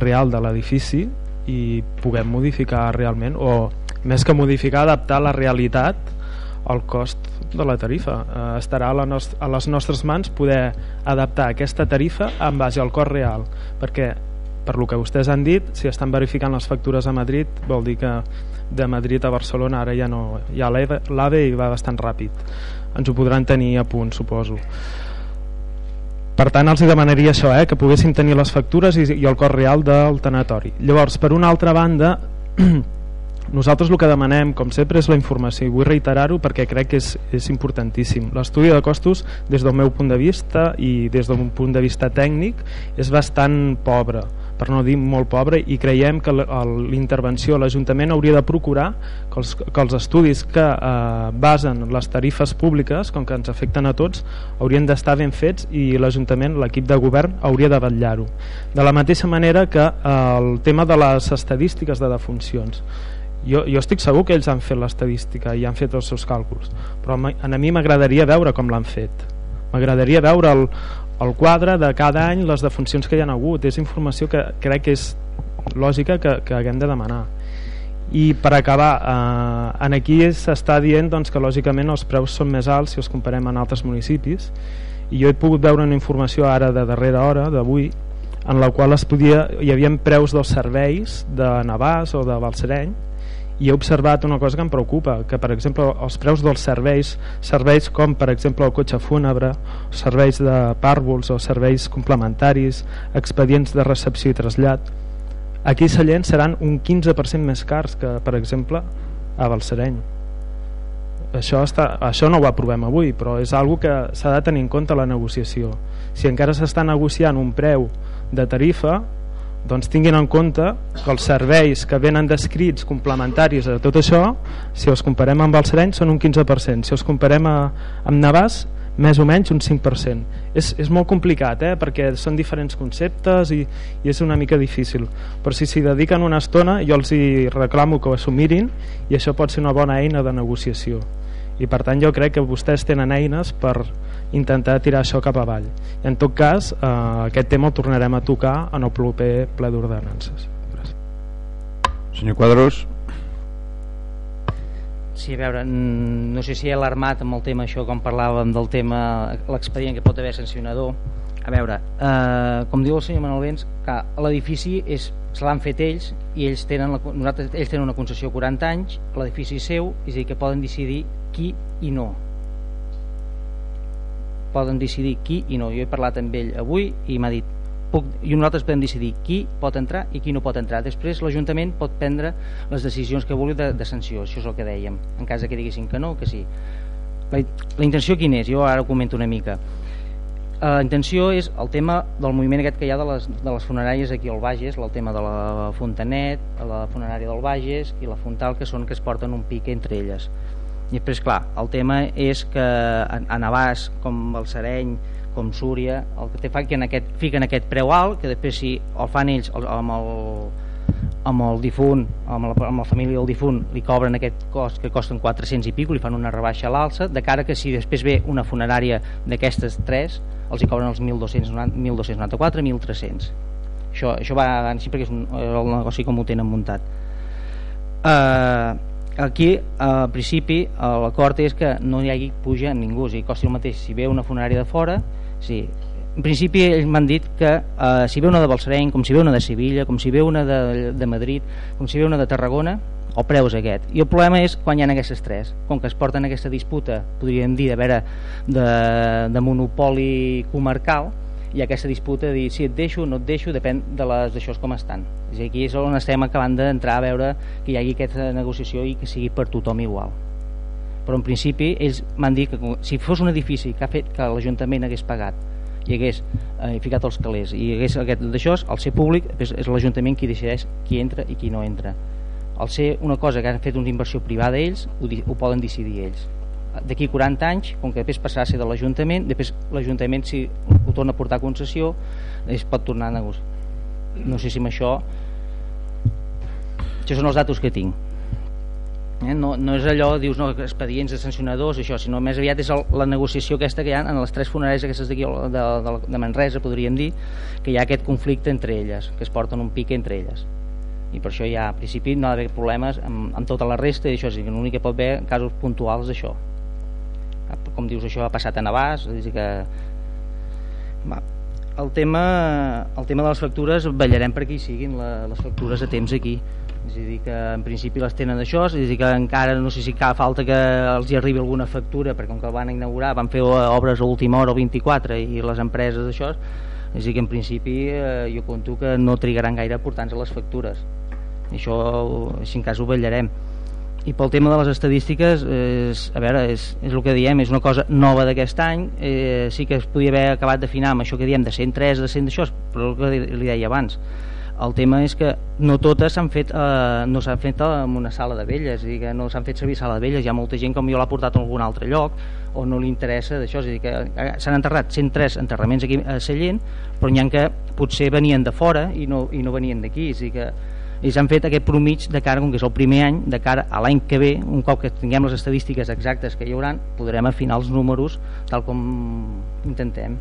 real de l'edifici i puguem modificar realment o més que modificar, adaptar la realitat al cost de la tarifa. Eh, estarà a, la a les nostres mans poder adaptar aquesta tarifa en base al cost real perquè per lo que vostès han dit, si estan verificant les factures a Madrid, vol dir que de Madrid a Barcelona ara ja no ja l'AVE i va bastant ràpid. Ens ho podran tenir a punt, suposo. Per tant els demanaria això, eh, que poguéssim tenir les factures i, i el cost real del tanatori. Llavors, per una altra banda (clears throat) nosaltres el que demanem, com sempre, és la informació i vull reiterar-ho perquè crec que és, és importantíssim. L'estudi de costos, des del meu punt de vista i des d'un punt de vista tècnic, és bastant pobre per no dir molt pobre i creiem que l'intervenció l'Ajuntament hauria de procurar que els, que els estudis que eh, basen les tarifes públiques com que ens afecten a tots haurien d'estar ben fets i l'Ajuntament, l'equip de govern hauria de vetllar-ho de la mateixa manera que eh, el tema de les estadístiques de defuncions jo, jo estic segur que ells han fet l'estadística i han fet els seus càlculs però a mi m'agradaria veure com l'han fet. M'agradaria veure el, el quadre de cada any les defuncions que hi ha hagut. És informació que crec que és lògica que, que haguem de demanar. I per acabar eh, en aquí s'està dient doncs, que lògicament els preus són més alts si els comparem amb altres municipis. I jo he pogut veure una informació ara de darrera hora d'avui en la qual es podia, hi havia preus dels serveis de Navàs o de Balsareny i he observat una cosa que em preocupa que per exemple els preus dels serveis serveis com per exemple el cotxe fúnebre serveis de pàrvols o serveis complementaris expedients de recepció i trasllat aquí a Sallent seran un 15% més cars que per exemple a Balsareny. Això, està, això no ho aprovem avui però és algo que s'ha de tenir en compte la negociació. Si encara s'està negociant un preu de tarifa doncs tinguin en compte que els serveis que venen descrits complementaris a tot això, si els comparem amb el Sereny són un 15%, si els comparem a, amb Navàs més o menys un 5%. És, és molt complicat, eh? perquè són diferents conceptes i, i és una mica difícil. Però si s'hi dediquen una estona, jo els hi reclamo que s'ho mirin i això pot ser una bona eina de negociació. I per tant jo crec que vostès tenen eines per intentar tirar això cap avall. I en tot cas, eh, aquest tema el tornarem a tocar en el proper ple d'ordenances. Senyor Quadros. Sí, a veure, no sé si he alarmat amb el tema això, com parlàvem del tema, l'expedient que pot haver sancionador. A veure, eh, com diu el senyor Manuel Vents, que l'edifici és se l'han fet ells i ells tenen, la, nosaltres, ells tenen una concessió 40 anys, l'edifici és seu, és a dir, que poden decidir qui i no poden decidir qui i no. Jo he parlat amb ell avui i m'ha dit puc, i nosaltres podem decidir qui pot entrar i qui no pot entrar. Després l'Ajuntament pot prendre les decisions que vulgui de, de sanció, això és el que dèiem, en cas que diguessin que no, que sí. La, la intenció quina és? Jo ara ho comento una mica. Eh, la intenció és el tema del moviment aquest que hi ha de les, de les funeràries aquí al Bages, el tema de la Fontanet, la funerària del Bages i la Fontal, que són que es porten un pic entre elles i després clar, el tema és que a Navàs com el Sereny com Súria el que té fa que en aquest, fiquen aquest preu alt que després si el fan ells amb el, amb el difunt amb la, amb la família del difunt li cobren aquest cost que costen 400 i pico li fan una rebaixa a l'alça de cara que si després ve una funerària d'aquestes tres els hi cobren els 1.294 1.300 això, això va així perquè és un, el negoci com ho tenen muntat. Eh uh, aquí al principi l'acord és que no hi hagi puja ningú, o sigui, costi el mateix. Si ve una funerària de fora sí. en principi ells m'han dit que eh, si ve una de Balsareny, com si ve una de Sevilla com si ve una de, de Madrid com si ve una de Tarragona el preu és aquest. I el problema és quan hi ha aquestes tres. Com que es porten aquesta disputa podríem dir de, veure, de, de monopoli comarcal ha aquesta disputa de dir si et deixo o no et deixo depèn de les d'això com estan. És aquí és on estem acabant d'entrar a veure que hi hagi aquesta negociació i que sigui per tothom igual. Però en principi ells m'han dit que si fos un edifici que ha fet que l'Ajuntament hagués pagat i hagués eh, ficat els calés i hagués aquest d'això, al ser públic és, és l'Ajuntament qui decideix qui entra i qui no entra. Al ser una cosa que han fet una inversió privada ells ho, ho poden decidir ells d'aquí 40 anys, com que després passarà a ser de l'Ajuntament, després l'Ajuntament si ho torna a portar a concessió es pot tornar a negociar. No sé si amb això això són els datos que tinc. Eh? no, no és allò, dius no, expedients de sancionadors això, sinó més aviat és el, la negociació aquesta que hi ha en les tres funeràries aquestes d'aquí de, de, de Manresa podríem dir que hi ha aquest conflicte entre elles que es porten un pic entre elles. I per això ja a principi no ha d'haver problemes amb, amb tota la resta i això és l'únic que pot haver casos puntuals d'això com dius això ha passat a Navàs és dir que va, el tema, el tema de les factures vetllarem perquè hi siguin la, les factures a temps aquí. És a dir que en principi les tenen d'això és a dir que encara no sé si cal falta que els hi arribi alguna factura perquè com que el van inaugurar van fer obres a última hora o 24 i les empreses d'això és a dir que en principi eh, jo conto que no trigaran gaire a portar-nos les factures. I això si en cas ho vetllarem i pel tema de les estadístiques és, a veure, és, és el que diem és una cosa nova d'aquest any. Eh, sí que es podia haver acabat d'afinar amb això que diem de 103, de 100 d'això però el que li deia abans. El tema és que no totes s'han fet eh, no s'han fet en una sala de velles és que no s'han fet servir sala de velles. Hi ha molta gent com jo l'ha portat a algun altre lloc o no li interessa d'això és dir que eh, s'han enterrat 103 enterraments aquí a Sallent però n'hi ha que potser venien de fora i no, i no venien d'aquí és dir que i s'han fet aquest promig de cara, com que és el primer any, de cara a l'any que ve, un cop que tinguem les estadístiques exactes que hi haurà, podrem afinar els números tal com intentem.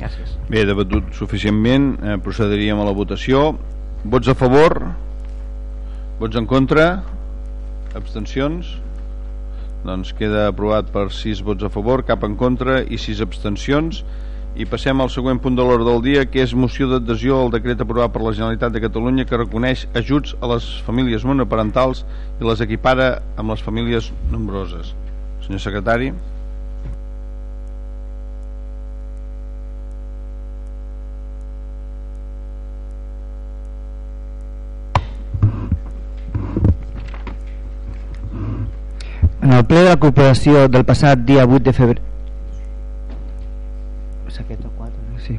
Gràcies. Bé, debatut suficientment, eh, procediríem a la votació. Vots a favor? Vots en contra? Abstencions? Doncs queda aprovat per 6 vots a favor, cap en contra i 6 abstencions i passem al següent punt de l'ordre del dia que és moció d'adhesió al decret aprovat per la Generalitat de Catalunya que reconeix ajuts a les famílies monoparentals i les equipara amb les famílies nombroses. Senyor secretari. En el ple de la corporació del passat dia 8 de febrer aquest o 4, sí.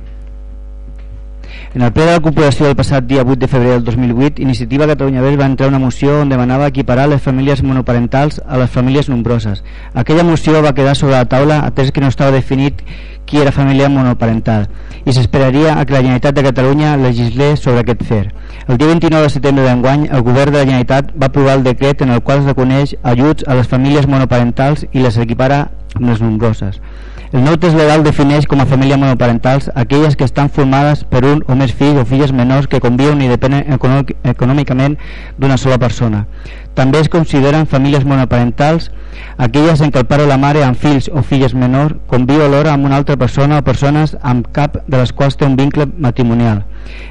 En el ple de la corporació del passat dia 8 de febrer del 2008, Iniciativa Catalunya Verds va entrar una moció on demanava equiparar les famílies monoparentals a les famílies nombroses. Aquella moció va quedar sobre la taula atès que no estava definit qui era família monoparental i s'esperaria a que la Generalitat de Catalunya legislés sobre aquest fer. El dia 29 de setembre d'enguany, el govern de la Generalitat va aprovar el decret en el qual es reconeix ajuts a les famílies monoparentals i les equipara amb les nombroses. El nou text legal defineix com a família monoparentals aquelles que estan formades per un o més fills o filles menors que conviuen i depenen econòmicament d'una sola persona. També es consideren famílies monoparentals aquelles en què el pare o la mare amb fills o filles menors conviu alhora amb una altra persona o persones amb cap de les quals té un vincle matrimonial,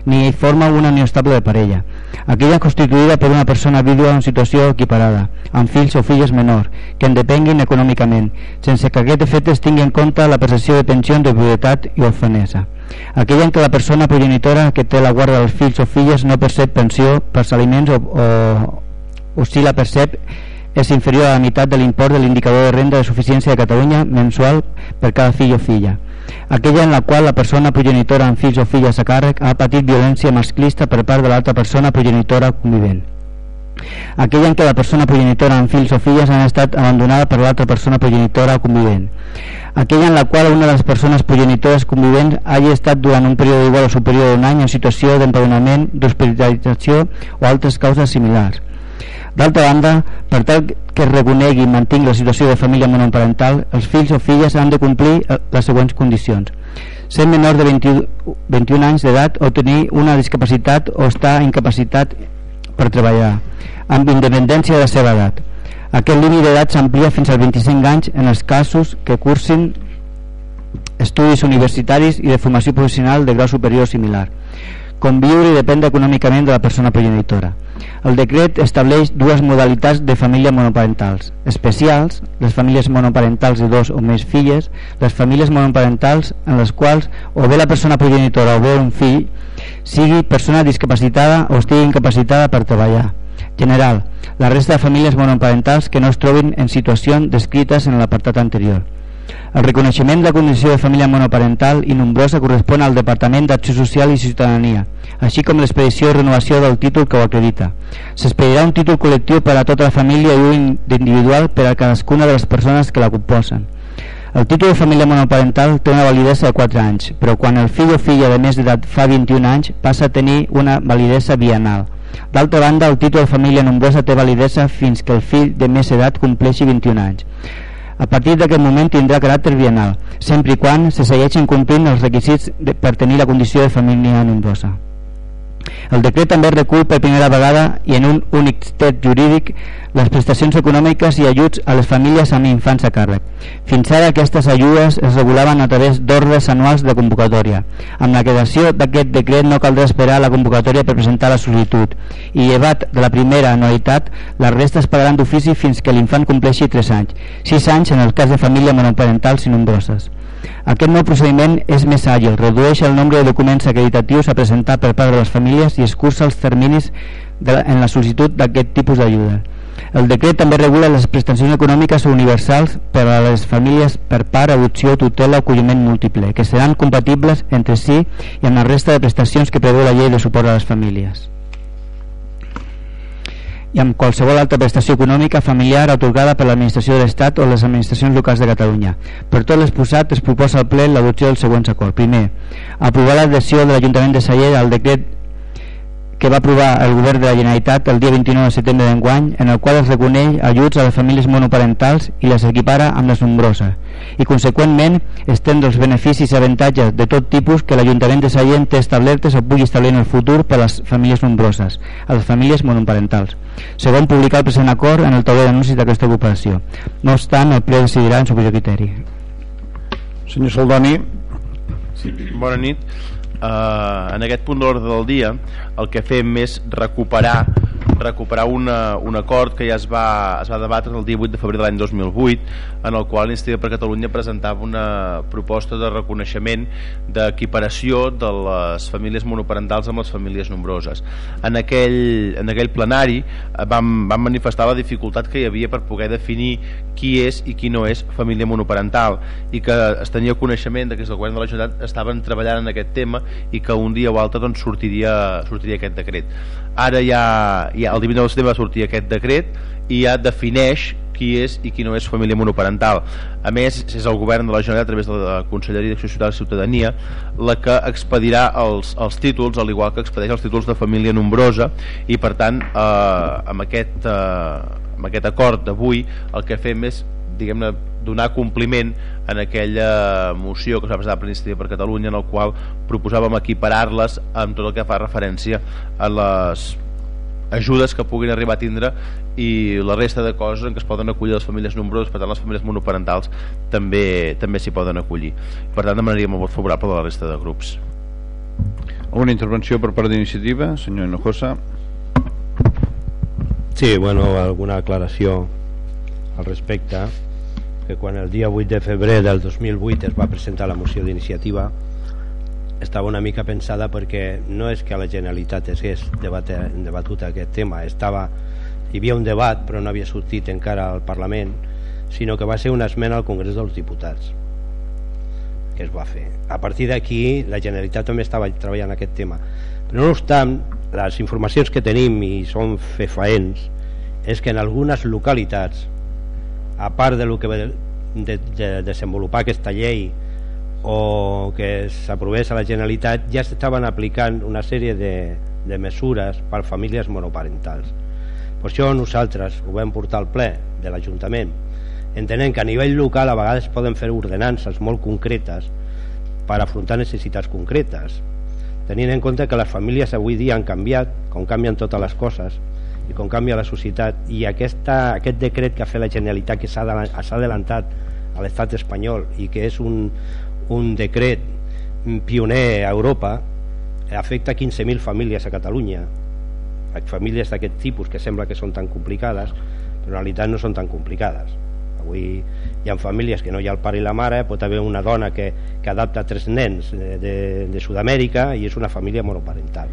ni forma una unió estable de parella. Aquella constituïda per una persona vídua en situació equiparada, amb fills o filles menors, que en depenguin econòmicament, sense que aquest efecte es tingui en compte la percepció de pensió de viudetat i orfanesa. Aquella en què la persona progenitora que té la guarda dels fills o filles no percep pensió per aliments o, o, o si la percep és inferior a la meitat de l'import de l'indicador de renda de suficiència de Catalunya mensual per cada fill o filla aquella en la qual la persona progenitora amb fills o filles a càrrec ha patit violència masclista per part de l'altra persona progenitora convivent. Aquella en què la persona progenitora amb fills o filles han estat abandonada per l'altra persona progenitora convivent. Aquella en la qual una de les persones progenitores convivents hagi estat durant un període igual o superior a un any en situació d'empadronament, d'hospitalització o altres causes similars D'altra banda, per tal que es reconegui i mantingui la situació de família monoparental, els fills o filles han de complir eh, les següents condicions. Ser menor de 21, 21 anys d'edat o tenir una discapacitat o estar incapacitat per treballar, amb independència de la seva edat. Aquest límit d'edat s'amplia fins als 25 anys en els casos que cursin estudis universitaris i de formació professional de grau superior similar. Conviure i dependre econòmicament de la persona progenitora. El decret estableix dues modalitats de família monoparentals. Especials, les famílies monoparentals de dos o més filles, les famílies monoparentals en les quals o bé la persona progenitora o bé un fill sigui persona discapacitada o estigui incapacitada per treballar. General, la resta de famílies monoparentals que no es trobin en situació descrites en l'apartat anterior. El reconeixement de la condició de família monoparental i nombrosa correspon al Departament d'Acció Social i Ciutadania, així com l'expedició i renovació del títol que ho acredita. S'expedirà un títol col·lectiu per a tota la família i un individual per a cadascuna de les persones que la composen. El títol de família monoparental té una validesa de 4 anys, però quan el fill o filla de més d'edat fa 21 anys passa a tenir una validesa bienal. D'altra banda, el títol de família nombrosa té validesa fins que el fill de més edat compleixi 21 anys. A partir d'aquest moment tindrà caràcter bienal, sempre i quan se segueixin complint els requisits de, per tenir la condició de família nombrosa. El decret també recull per primera vegada i en un únic text jurídic les prestacions econòmiques i ajuts a les famílies amb infants a càrrec. Fins ara aquestes ajudes es regulaven a través d'ordres anuals de convocatòria. Amb la creació d'aquest decret no caldrà esperar la convocatòria per presentar la sol·licitud i llevat de la primera anualitat, les restes pagaran d'ofici fins que l'infant compleixi 3 anys, 6 anys en el cas de família monoparentals i nombroses. Aquest nou procediment és més àgil, redueix el nombre de documents acreditatius a presentar per part de les famílies i escurça els terminis de en la sol·licitud d'aquest tipus d'ajuda. El decret també regula les prestacions econòmiques universals per a les famílies per part, adopció, tutela o acolliment múltiple, que seran compatibles entre si i amb la resta de prestacions que preveu la llei de suport a les famílies i amb qualsevol altra prestació econòmica familiar atorgada per l'administració de l'Estat o les administracions locals de Catalunya. Per tot l'exposat es proposa al ple l'adopció del següents acord. Primer, aprovar l'adhesió de l'Ajuntament de Saller al decret que va aprovar el govern de la Generalitat el dia 29 de setembre d'enguany, en el qual es reconeix ajuts a les famílies monoparentals i les equipara amb les nombroses, i conseqüentment estendre els beneficis i avantatges de tot tipus que l'Ajuntament de Sallent té establertes o pugui establir en el futur per a les famílies nombroses, a les famílies monoparentals. Segon, publicar el present acord en el tauler d'anuncis d'aquesta ocupació. No obstant, el ple decidirà en su criteri. Senyor Soldani, sí, bona nit eh, en aquest punt d'ordre del dia el que fem és recuperar recuperar una, un acord que ja es va, es va debatre el 18 de febrer de l'any 2008 en el qual l'Institut per Catalunya presentava una proposta de reconeixement d'equiparació de les famílies monoparentals amb les famílies nombroses. En aquell, en aquell plenari eh, vam, vam manifestar la dificultat que hi havia per poder definir qui és i qui no és família monoparental i que es tenia coneixement que el govern de la Generalitat estaven treballant en aquest tema i que un dia o altre doncs, sortiria, sortiria aquest decret. Ara ja, ja el 19 de setembre va sortir aquest decret i ja defineix qui és i qui no és família monoparental. A més, és el govern de la Generalitat a través de la Conselleria d'Acció Social i Ciutadania la que expedirà els, els títols, al igual que expedeix els títols de família nombrosa i per tant eh, amb, aquest, eh, amb aquest acord d'avui el que fem és diguem-ne donar compliment en aquella moció que s'ha presentat per l'Institut per Catalunya en el qual proposàvem equiparar-les amb tot el que fa referència a les ajudes que puguin arribar a tindre i la resta de coses en què es poden acollir les famílies nombroses, per tant les famílies monoparentals també també s'hi poden acollir. Per tant demanaríem un vot favorable a la resta de grups. Una intervenció per part d'iniciativa, senyor Hinojosa. Sí, bueno, alguna aclaració al respecte que quan el dia 8 de febrer del 2008 es va presentar la moció d'iniciativa estava una mica pensada perquè no és que a la Generalitat hagués debat, debatut aquest tema. Estava, hi havia un debat però no havia sortit encara al Parlament sinó que va ser una esmena al Congrés dels Diputats que es va fer. A partir d'aquí la Generalitat també estava treballant aquest tema. Però no obstant les informacions que tenim i són fefaents és que en algunes localitats a part de lo que de, de, de desenvolupar aquesta llei o que s'aprovés a la Generalitat ja s'estaven aplicant una sèrie de, de mesures per famílies monoparentals. Per això nosaltres ho vam portar al ple de l'Ajuntament entenent que a nivell local a vegades poden fer ordenances molt concretes per afrontar necessitats concretes tenint en compte que les famílies avui dia han canviat com canvien totes les coses i com canvia la societat. I aquesta, aquest decret que ha fet la Generalitat que s'ha adelantat a l'estat espanyol i que és un, un decret pioner a Europa afecta 15.000 famílies a Catalunya. Famílies d'aquest tipus que sembla que són tan complicades però en realitat no són tan complicades. Avui hi ha famílies que no hi ha el pare i la mare pot haver una dona que, que adapta tres nens de, de, de Sud-amèrica i és una família monoparental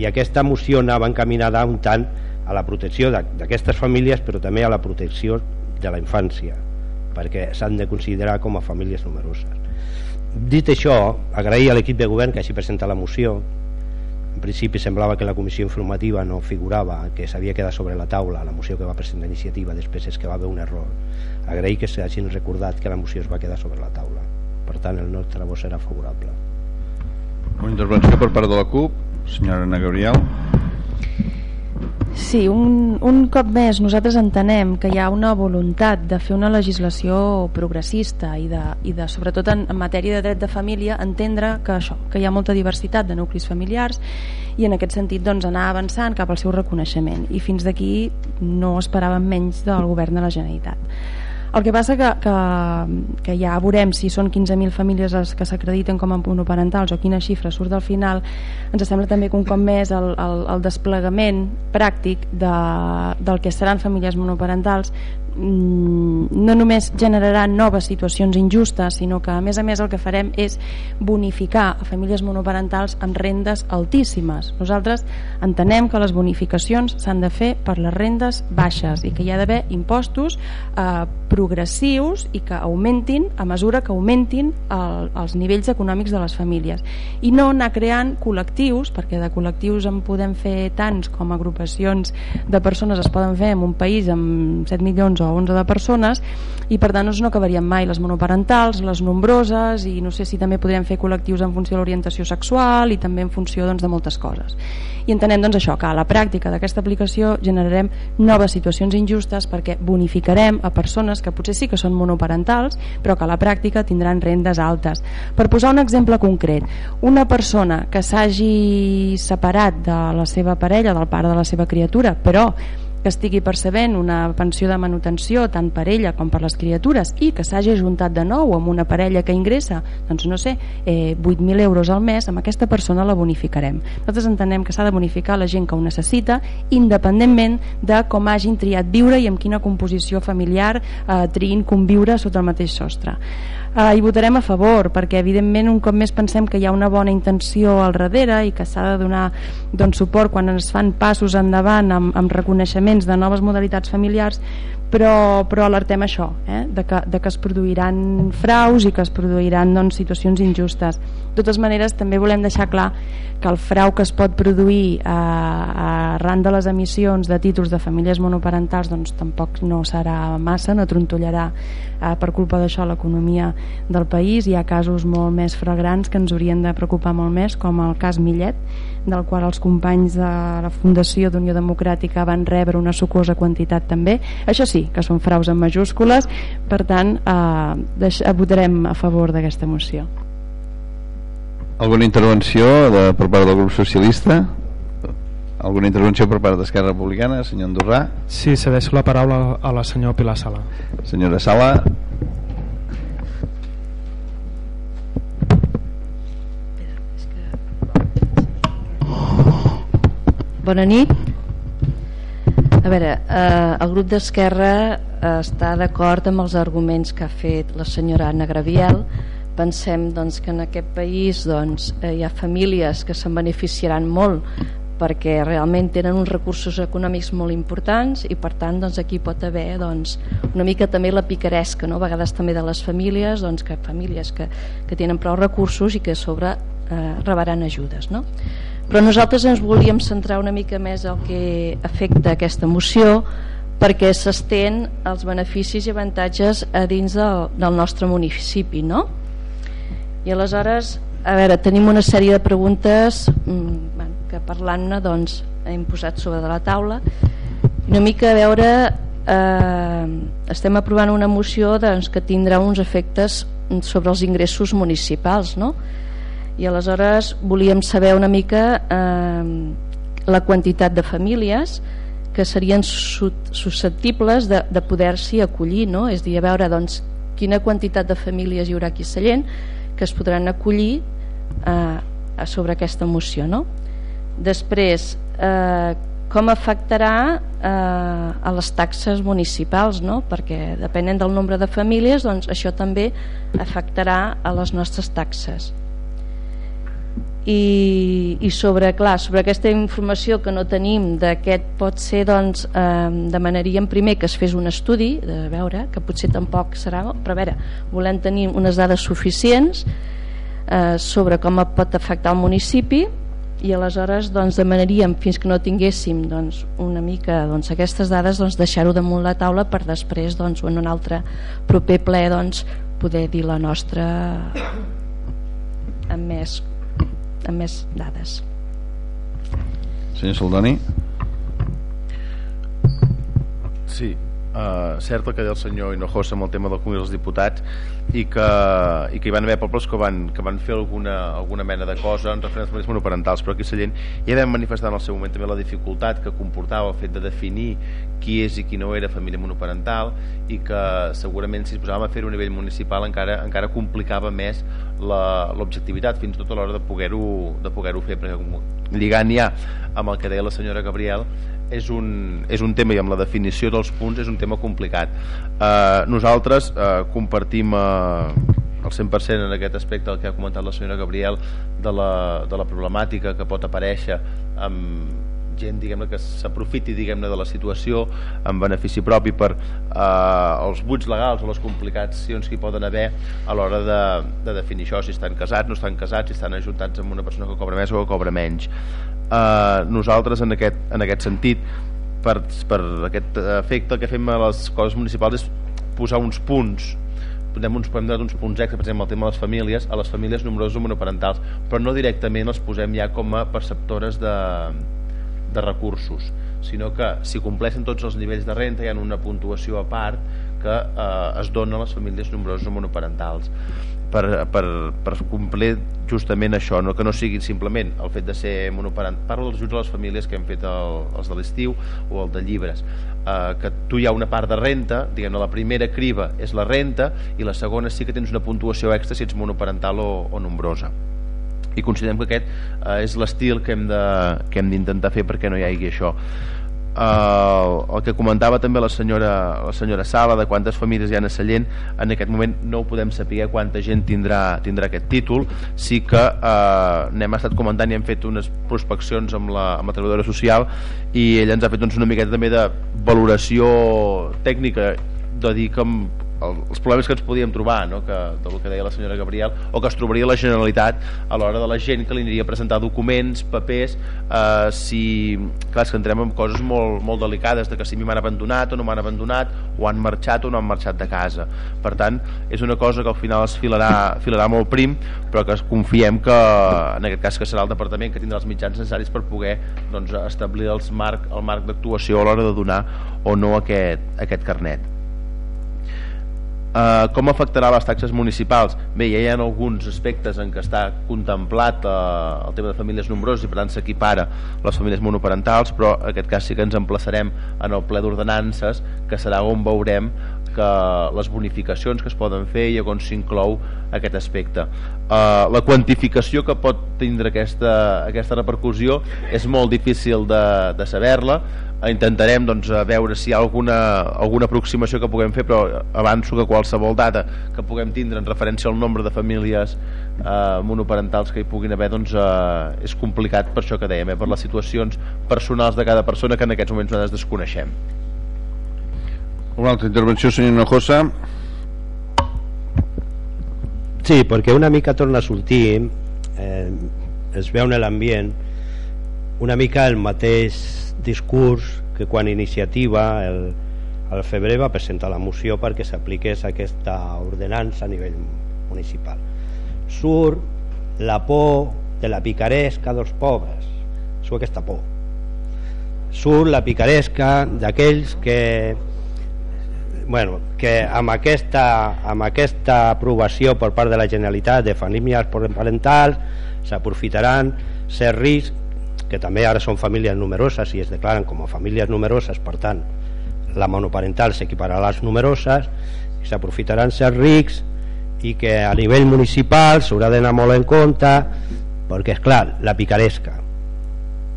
i aquesta moció anava encaminada un tant a la protecció d'aquestes famílies però també a la protecció de la infància perquè s'han de considerar com a famílies numeroses. Dit això, agrair a l'equip de govern que hagi presentat la moció. En principi semblava que la comissió informativa no figurava, que s'havia quedat sobre la taula la moció que va presentar iniciativa després és que va haver un error. Agrair que s'hagin recordat que la moció es va quedar sobre la taula. Per tant el nostre vot serà favorable. Una intervenció per part de la CUP senyora Ana Gabriel. Sí, un, un cop més nosaltres entenem que hi ha una voluntat de fer una legislació progressista i, de, i de, sobretot en, en matèria de dret de família entendre que això, que hi ha molta diversitat de nuclis familiars i en aquest sentit doncs, anar avançant cap al seu reconeixement. I fins d'aquí no esperàvem menys del govern de la Generalitat el que passa que, que, que ja veurem si són 15.000 famílies les que s'acrediten com a monoparentals o quina xifra surt al final, ens sembla també que un cop més el, el, el desplegament pràctic de, del que seran famílies monoparentals no només generarà noves situacions injustes, sinó que a més a més el que farem és bonificar a famílies monoparentals amb rendes altíssimes. Nosaltres entenem que les bonificacions s'han de fer per les rendes baixes i que hi ha d'haver impostos eh, progressius i que augmentin a mesura que augmentin el, els nivells econòmics de les famílies i no anar creant col·lectius perquè de col·lectius en podem fer tants com agrupacions de persones es poden fer en un país amb 7 milions 11 o 11 de persones i per tant doncs, no acabarien mai les monoparentals, les nombroses i no sé si també podríem fer col·lectius en funció de l'orientació sexual i també en funció doncs, de moltes coses. I entenem doncs, això que a la pràctica d'aquesta aplicació generarem noves situacions injustes perquè bonificarem a persones que potser sí que són monoparentals però que a la pràctica tindran rendes altes. Per posar un exemple concret una persona que s'hagi separat de la seva parella, del pare de la seva criatura però que estigui percebent una pensió de manutenció tant per ella com per les criatures i que s'hagi ajuntat de nou amb una parella que ingressa doncs no sé, eh, 8.000 euros al mes amb aquesta persona la bonificarem. Nosaltres entenem que s'ha de bonificar la gent que ho necessita independentment de com hagin triat viure i amb quina composició familiar eh, triïn conviure sota el mateix sostre eh, hi votarem a favor perquè evidentment un cop més pensem que hi ha una bona intenció al darrere i que s'ha de donar doncs, suport quan es fan passos endavant amb, amb reconeixements de noves modalitats familiars però, però alertem això eh? de, que, de que es produiran fraus i que es produiran doncs, situacions injustes de totes maneres també volem deixar clar que el frau que es pot produir eh, arran de les emissions de títols de famílies monoparentals doncs tampoc no serà massa, no trontollarà eh, per culpa d'això l'economia del país hi ha casos molt més fragrants que ens haurien de preocupar molt més com el cas Millet del qual els companys de la Fundació d'Unió Democràtica van rebre una sucosa quantitat també. Això sí, que són fraus en majúscules, per tant, eh, votarem a favor d'aquesta moció. Alguna intervenció de, per part del grup socialista? Alguna intervenció per part d'Esquerra Republicana, senyor Andorrà? Sí, cedeixo la paraula a la senyora Pilar Sala. Senyora Sala, Bona nit. A veure, eh, el grup d'Esquerra eh, està d'acord amb els arguments que ha fet la senyora Anna Graviel. Pensem doncs, que en aquest país doncs, eh, hi ha famílies que se'n beneficiaran molt perquè realment tenen uns recursos econòmics molt importants i per tant doncs, aquí pot haver doncs, una mica també la picaresca no? a vegades també de les famílies doncs, que famílies que, que tenen prou recursos i que a sobre eh, rebaran ajudes no? Però nosaltres ens volíem centrar una mica més el que afecta aquesta moció perquè s'estén els beneficis i avantatges a dins del, del nostre municipi no? i aleshores a veure, tenim una sèrie de preguntes mmm, que parlant-ne doncs, hem posat sobre de la taula una mica a veure eh, estem aprovant una moció doncs, que tindrà uns efectes sobre els ingressos municipals no? I aleshores volíem saber una mica eh, la quantitat de famílies que serien susceptibles de, de poder-s'hi acollir no? és a dir, a veure doncs, quina quantitat de famílies hi haurà aquí a Sallent que es podran acollir eh, sobre aquesta moció no? després eh, com afectarà eh, a les taxes municipals no? perquè depenent del nombre de famílies doncs això també afectarà a les nostres taxes i, i sobre, clar, sobre aquesta informació que no tenim d'aquest pot ser doncs eh, demanaríem primer que es fes un estudi de veure, que potser tampoc serà però a veure, volem tenir unes dades suficients eh, sobre com pot afectar el municipi i aleshores doncs, demanaríem fins que no tinguéssim doncs, una mica doncs, aquestes dades doncs, deixar-ho damunt la taula per després doncs, en un altre proper ple doncs, poder dir la nostra amb més amb més dades. Senyor Saldani? Sí, uh, cert el que deia el senyor Hinojosa amb el tema del Congrés dels Diputats i que, i que hi van haver pobles que van, que van fer alguna, alguna mena de cosa en referència als monoparentals però aquí a Sallent ja vam manifestar en el seu moment també la dificultat que comportava el fet de definir qui és i qui no era família monoparental i que segurament si es posàvem a fer-ho a nivell municipal encara, encara complicava més l'objectivitat fins tot a l'hora de poder-ho de poder fer perquè lligant ja amb el que deia la senyora Gabriel és un, és un tema i amb la definició dels punts és un tema complicat eh, nosaltres eh, compartim eh, el 100% en aquest aspecte el que ha comentat la senyora Gabriel de la, de la problemàtica que pot aparèixer amb gent diguem que s'aprofiti diguem de la situació en benefici propi per eh, els buits legals o les complicacions que hi poden haver a l'hora de, de definir això, si estan casats, no estan casats, si estan ajuntats amb una persona que cobra més o que cobra menys. Eh, nosaltres en aquest, en aquest sentit per, per aquest efecte que fem a les coses municipals és posar uns punts. Podem uns, podem donar uns punts extra, per exemple, el tema de les famílies, a les famílies nombroses o monoparentals, però no directament els posem ja com a perceptores de, de recursos sinó que si compleixen tots els nivells de renta hi ha una puntuació a part que eh, es dona a les famílies nombroses o monoparentals per, per, per complir justament això, no? que no sigui simplement el fet de ser monoparent. Parlo dels ajuts a les famílies que hem fet el, els de l'estiu o el de llibres, eh, que tu hi ha una part de renta, diguem la primera criba és la renta i la segona sí que tens una puntuació extra si ets monoparental o, o nombrosa i considerem que aquest eh, és l'estil que hem d'intentar fer perquè no hi hagi això Uh, el que comentava també la senyora, la senyora Sala de quantes famílies hi ha a Sallent en aquest moment no ho podem saber quanta gent tindrà, tindrà aquest títol. Sí que uh, n'hem estat comentant i hem fet unes prospeccions amb la, amb la treballadora social i ella ens ha fet doncs, una miqueta també de valoració tècnica de dir que el, els problemes que ens podíem trobar no? que, del que deia la senyora Gabriel o que es trobaria la Generalitat a l'hora de la gent que li aniria a presentar documents, papers eh, si, clar, que entrem en coses molt, molt delicades de que si m'han abandonat o no m'han abandonat o han marxat o no han marxat de casa per tant, és una cosa que al final es filarà, filarà molt prim però que confiem que en aquest cas que serà el departament que tindrà els mitjans necessaris per poder doncs, establir els marc, el marc d'actuació a l'hora de donar o no aquest, aquest carnet Uh, com afectarà les taxes municipals? Bé, ja hi ha alguns aspectes en què està contemplat uh, el tema de famílies nombroses i per tant s'equipara les famílies monoparentals, però en aquest cas sí que ens emplaçarem en el ple d'ordenances, que serà on veurem que les bonificacions que es poden fer i on s'inclou aquest aspecte. Uh, la quantificació que pot tindre aquesta, aquesta repercussió és molt difícil de, de saber-la, intentarem doncs, veure si hi ha alguna, alguna aproximació que puguem fer però avanço que qualsevol data que puguem tindre en referència al nombre de famílies eh, monoparentals que hi puguin haver doncs, eh, és complicat per això que dèiem, eh, per les situacions personals de cada persona que en aquests moments nosaltres desconeixem. Una altra intervenció, senyor Nojosa Sí, perquè una mica torna a sortir eh, es veu en l'ambient una mica el mateix discurs que quan iniciativa el, el febrer va presentar la moció perquè s'apliqués aquesta ordenança a nivell municipal. Surt la por de la picaresca dels pobres. Surt aquesta por. Surt la picaresca d'aquells que bueno, que amb aquesta, amb aquesta aprovació per part de la Generalitat de famílies parentals s'aprofitaran ser risc que també ara són famílies numeroses i es declaren com a famílies numeroses, per tant, la monoparental s'equiparà a les numeroses, i s'aprofitaran ser rics i que a nivell municipal s'haurà d'anar molt en compte perquè és clar, la picaresca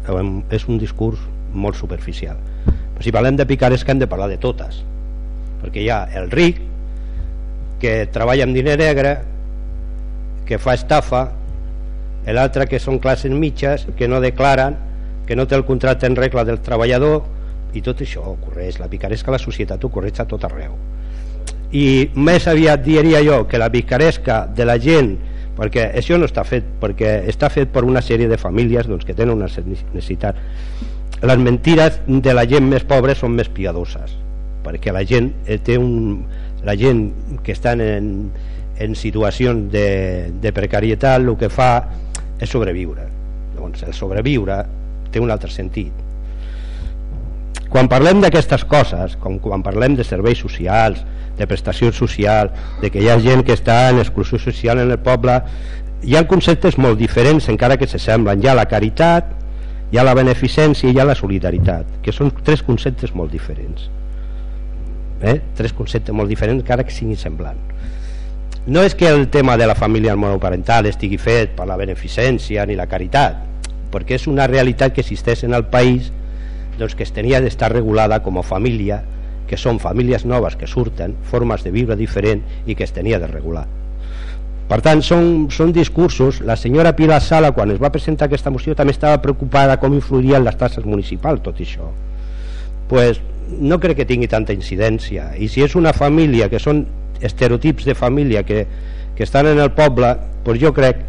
és un discurs molt superficial. Però si parlem de picaresca hem de parlar de totes perquè hi ha el ric que treballa amb diner negre que fa estafa l'altre que són classes mitges que no declaren que no té el contracte en regla del treballador i tot això ocorreix, la picaresca a la societat ocorreix a tot arreu. I més aviat diria jo que la picaresca de la gent perquè això no està fet perquè està fet per una sèrie de famílies doncs, que tenen una necessitat. Les mentires de la gent més pobra són més piadoses perquè la gent eh, té un la gent que estan en, en situacions de, de precarietat el que fa és sobreviure doncs el sobreviure té un altre sentit quan parlem d'aquestes coses com quan parlem de serveis socials de prestació social, de que hi ha gent que està en exclusió social en el poble, hi ha conceptes molt diferents encara que s'assemblen. Hi ha la caritat, hi ha la beneficència i hi ha la solidaritat, que són tres conceptes molt diferents. Eh? Tres conceptes molt diferents encara que siguin semblant. No és que el tema de la família monoparental estigui fet per la beneficència ni la caritat, perquè és una realitat que existeix en el país doncs, que es tenia d'estar regulada com a família que són famílies noves que surten, formes de viure diferent i que es tenia de regular. Per tant, són, són discursos... La senyora Pilar Sala, quan es va presentar aquesta moció, també estava preocupada com influirien les tasses municipals, tot això. pues, no crec que tingui tanta incidència. I si és una família, que són estereotips de família que, que estan en el poble, pues jo crec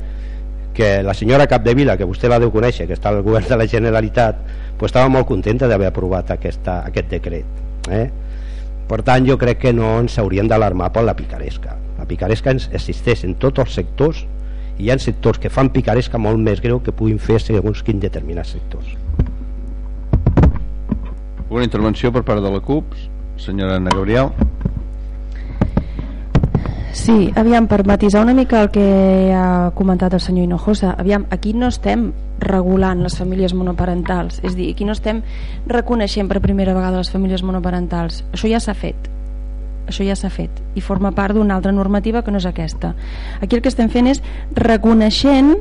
que la senyora Capdevila, que vostè la deu conèixer, que està al govern de la Generalitat, pues estava molt contenta d'haver aprovat aquesta, aquest decret. Eh? Per tant, jo crec que no ens hauríem d'alarmar per la picaresca. La picaresca existeix en tots els sectors i hi ha sectors que fan picaresca molt més greu que puguin fer segons quins determinats sectors. Una intervenció per part de la CUP, senyora Anna Gabriel. Sí, aviam, per matisar una mica el que ha comentat el senyor Hinojosa, aviam, aquí no estem regulant les famílies monoparentals, és dir, aquí no estem reconeixent per primera vegada les famílies monoparentals, això ja s'ha fet, això ja s'ha fet. I forma part d'una altra normativa que no és aquesta. Aquí el que estem fent és reconeixent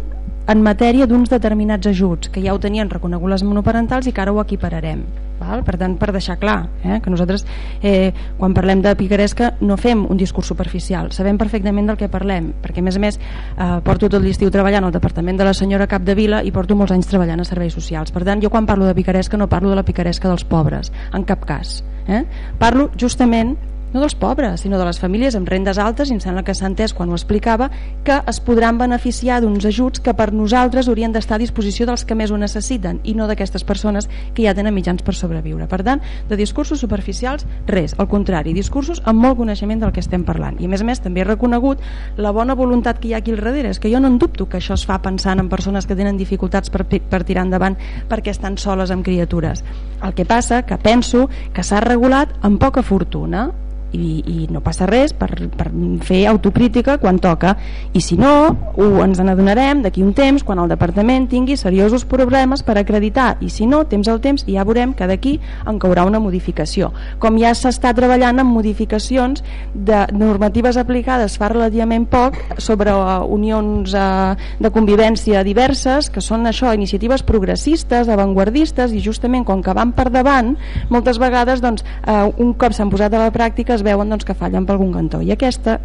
en matèria d'uns determinats ajuts que ja ho tenien reconegut les monoparentals i que ara ho equipararem val? per tant per deixar clar eh, que nosaltres eh, quan parlem de picaresca no fem un discurs superficial sabem perfectament del que parlem perquè a més a més eh, porto tot l'estiu treballant al departament de la senyora Capdevila i porto molts anys treballant a serveis socials per tant jo quan parlo de picaresca no parlo de la picaresca dels pobres en cap cas eh? parlo justament no dels pobres, sinó de les famílies amb rendes altes, i em sembla que s'ha entès quan ho explicava, que es podran beneficiar d'uns ajuts que per nosaltres haurien d'estar a disposició dels que més ho necessiten i no d'aquestes persones que ja tenen mitjans per sobreviure. Per tant, de discursos superficials, res, al contrari, discursos amb molt coneixement del que estem parlant. I a més a més també he reconegut la bona voluntat que hi ha aquí al darrere, és que jo no en dubto que això es fa pensant en persones que tenen dificultats per, per tirar endavant perquè estan soles amb criatures. El que passa que penso que s'ha regulat amb poca fortuna i, i no passa res per, per fer autocrítica quan toca. I si no, ho, ens n'adonarem d'aquí un temps quan el departament tingui seriosos problemes per acreditar. I si no, temps al temps i ja veurem que d'aquí en caurà una modificació. Com ja s'està treballant en modificacions de normatives aplicades fa relativament poc sobre uh, unions uh, de convivència diverses que són això, iniciatives progressistes avantguardistes i justament com que van per davant moltes vegades doncs, uh, un cop s'han posat a la pràctica veuen doncs, que fallen per algun cantó. I aquesta